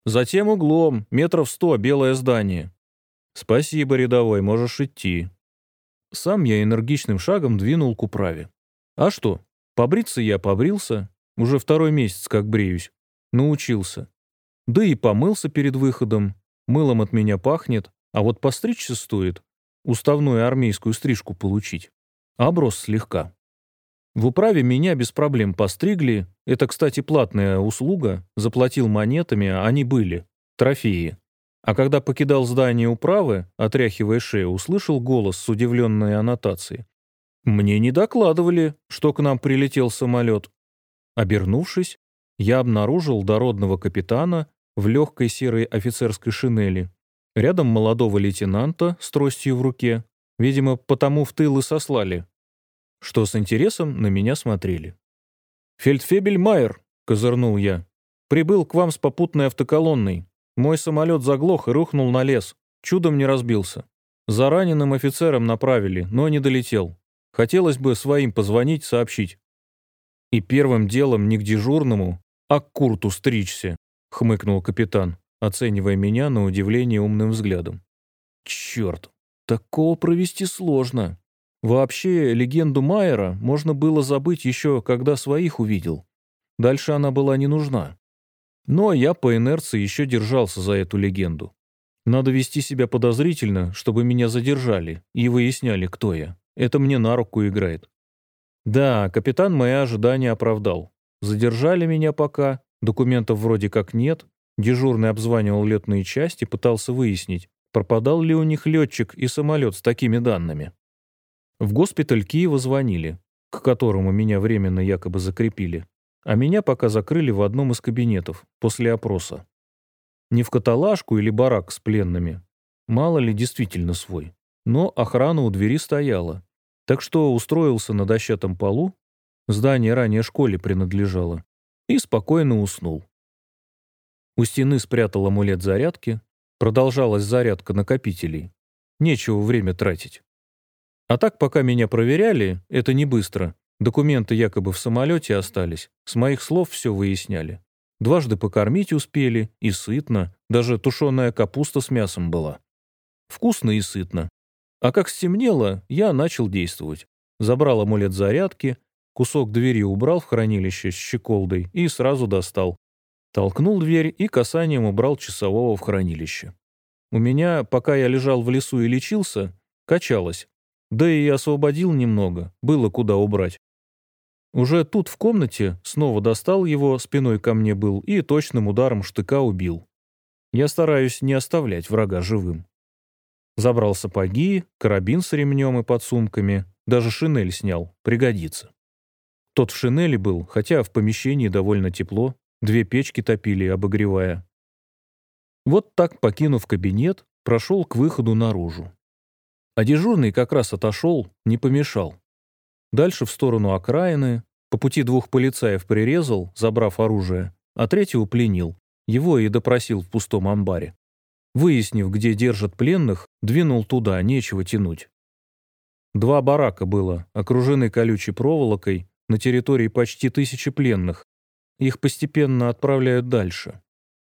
«За тем углом, метров сто, белое здание». «Спасибо, рядовой, можешь идти». Сам я энергичным шагом двинул к управе. А что, побриться я побрился. Уже второй месяц как бреюсь. Научился. Да и помылся перед выходом. Мылом от меня пахнет, а вот постричься стоит. уставную армейскую стрижку получить. Оброс слегка. В управе меня без проблем постригли. Это, кстати, платная услуга. Заплатил монетами, а они были. Трофеи. А когда покидал здание управы, отряхивая шею, услышал голос с удивленной аннотацией. «Мне не докладывали, что к нам прилетел самолет». Обернувшись, я обнаружил дородного капитана в легкой серой офицерской шинели. Рядом молодого лейтенанта с тростью в руке. Видимо, потому в тыл и сослали. Что с интересом на меня смотрели. «Фельдфебель Майер», — козырнул я, — «прибыл к вам с попутной автоколонной. Мой самолет заглох и рухнул на лес. Чудом не разбился. За раненым офицером направили, но не долетел. Хотелось бы своим позвонить, сообщить. И первым делом не к дежурному, а к Курту стричься, хмыкнул капитан, оценивая меня на удивление умным взглядом. Черт, такого провести сложно. Вообще, легенду Майера можно было забыть еще, когда своих увидел. Дальше она была не нужна. Но я по инерции еще держался за эту легенду. Надо вести себя подозрительно, чтобы меня задержали и выясняли, кто я. Это мне на руку играет. Да, капитан мои ожидания оправдал. Задержали меня пока, документов вроде как нет. Дежурный обзванивал летные части, пытался выяснить, пропадал ли у них летчик и самолет с такими данными. В госпиталь Киева звонили, к которому меня временно якобы закрепили а меня пока закрыли в одном из кабинетов после опроса. Не в каталажку или барак с пленными, мало ли действительно свой, но охрана у двери стояла, так что устроился на дощатом полу, здание ранее школе принадлежало, и спокойно уснул. У стены спрятал амулет зарядки, продолжалась зарядка накопителей. Нечего время тратить. А так, пока меня проверяли, это не быстро, Документы якобы в самолете остались. С моих слов все выясняли. Дважды покормить успели, и сытно. Даже тушеная капуста с мясом была. Вкусно и сытно. А как стемнело, я начал действовать. Забрал амулет зарядки, кусок двери убрал в хранилище с щеколдой и сразу достал. Толкнул дверь и касанием убрал часового в хранилище. У меня, пока я лежал в лесу и лечился, качалось. Да и освободил немного, было куда убрать. Уже тут в комнате снова достал его, спиной ко мне был, и точным ударом штыка убил. Я стараюсь не оставлять врага живым. Забрал сапоги, карабин с ремнем и подсумками, даже шинель снял, пригодится. Тот в шинели был, хотя в помещении довольно тепло, две печки топили, обогревая. Вот так, покинув кабинет, прошел к выходу наружу. А дежурный как раз отошел, не помешал. Дальше в сторону окраины. По пути двух полицаев прирезал, забрав оружие, а третьего пленил. Его и допросил в пустом амбаре. Выяснив, где держат пленных, двинул туда, нечего тянуть. Два барака было, окружены колючей проволокой, на территории почти тысячи пленных. Их постепенно отправляют дальше.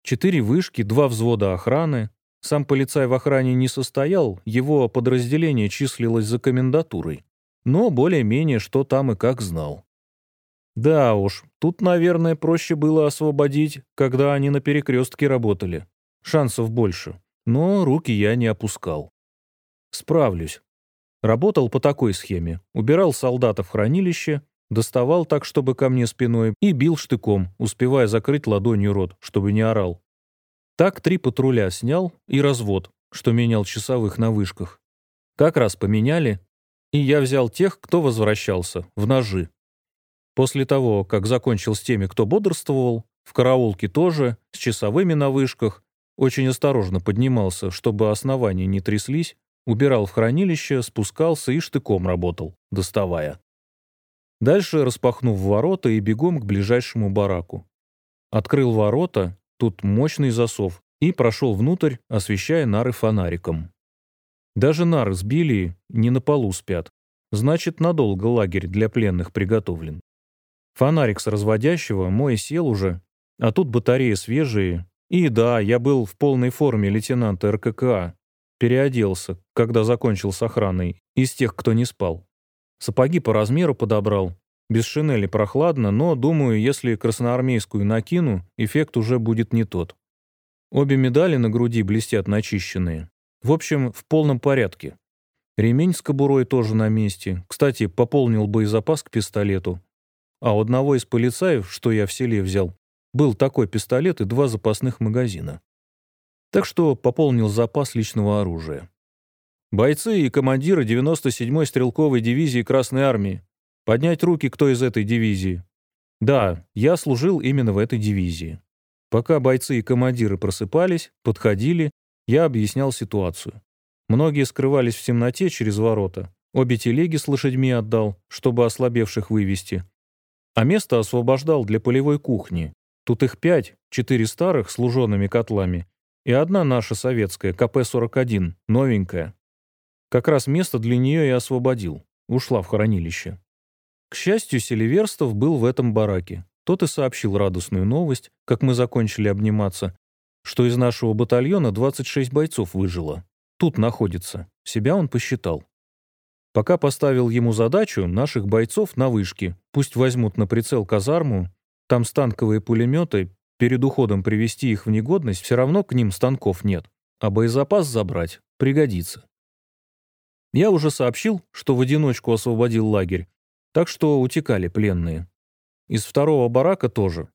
Четыре вышки, два взвода охраны. Сам полицай в охране не состоял, его подразделение числилось за комендатурой но более-менее что там и как знал. Да уж, тут, наверное, проще было освободить, когда они на перекрестке работали. Шансов больше, но руки я не опускал. Справлюсь. Работал по такой схеме. Убирал солдата в хранилище, доставал так, чтобы ко мне спиной, и бил штыком, успевая закрыть ладонью рот, чтобы не орал. Так три патруля снял и развод, что менял часовых на вышках. Как раз поменяли, и я взял тех, кто возвращался, в ножи. После того, как закончил с теми, кто бодрствовал, в караулке тоже, с часовыми на вышках, очень осторожно поднимался, чтобы основания не тряслись, убирал в хранилище, спускался и штыком работал, доставая. Дальше распахнув ворота и бегом к ближайшему бараку. Открыл ворота, тут мощный засов, и прошел внутрь, освещая нары фонариком. Даже нары сбили, не на полу спят. Значит, надолго лагерь для пленных приготовлен. Фонарик с разводящего мой сел уже, а тут батареи свежие. И да, я был в полной форме лейтенанта РККА. Переоделся, когда закончил с охраной, из тех, кто не спал. Сапоги по размеру подобрал. Без шинели прохладно, но, думаю, если красноармейскую накину, эффект уже будет не тот. Обе медали на груди блестят начищенные. В общем, в полном порядке. Ремень с кобурой тоже на месте. Кстати, пополнил боезапас к пистолету. А у одного из полицаев, что я в селе взял, был такой пистолет и два запасных магазина. Так что пополнил запас личного оружия. Бойцы и командиры 97-й стрелковой дивизии Красной Армии. Поднять руки, кто из этой дивизии. Да, я служил именно в этой дивизии. Пока бойцы и командиры просыпались, подходили, я объяснял ситуацию. Многие скрывались в темноте через ворота. Обе телеги с лошадьми отдал, чтобы ослабевших вывести. А место освобождал для полевой кухни. Тут их пять, четыре старых с лужеными котлами и одна наша советская, КП-41, новенькая. Как раз место для нее и освободил. Ушла в хранилище. К счастью, Селиверстов был в этом бараке. Тот и сообщил радостную новость, как мы закончили обниматься, что из нашего батальона 26 бойцов выжило. Тут находится. Себя он посчитал. Пока поставил ему задачу наших бойцов на вышке, пусть возьмут на прицел казарму, там станковые пулеметы, перед уходом привести их в негодность, все равно к ним станков нет, а боезапас забрать пригодится. Я уже сообщил, что в одиночку освободил лагерь, так что утекали пленные. Из второго барака тоже.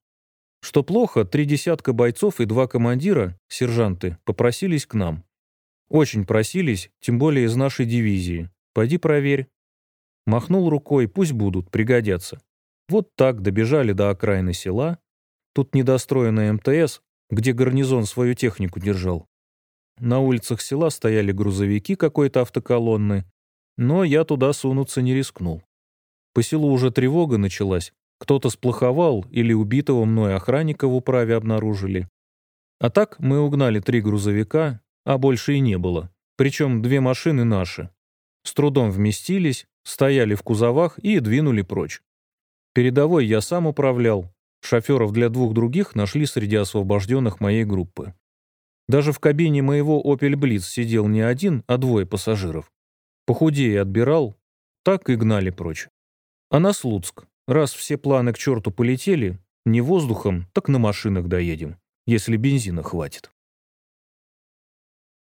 Что плохо, три десятка бойцов и два командира, сержанты, попросились к нам. Очень просились, тем более из нашей дивизии. Пойди проверь. Махнул рукой, пусть будут, пригодятся. Вот так добежали до окраины села. Тут недостроенная МТС, где гарнизон свою технику держал. На улицах села стояли грузовики какой-то автоколонны, но я туда сунуться не рискнул. По селу уже тревога началась, кто-то сплоховал или убитого мной охранника в управе обнаружили. А так мы угнали три грузовика, а больше и не было. Причем две машины наши. С трудом вместились, стояли в кузовах и двинули прочь. Передовой я сам управлял. Шоферов для двух других нашли среди освобожденных моей группы. Даже в кабине моего Opel Blitz сидел не один, а двое пассажиров. Похудее отбирал, так и гнали прочь. А на Слуцк, раз все планы к черту полетели, не воздухом, так на машинах доедем, если бензина хватит.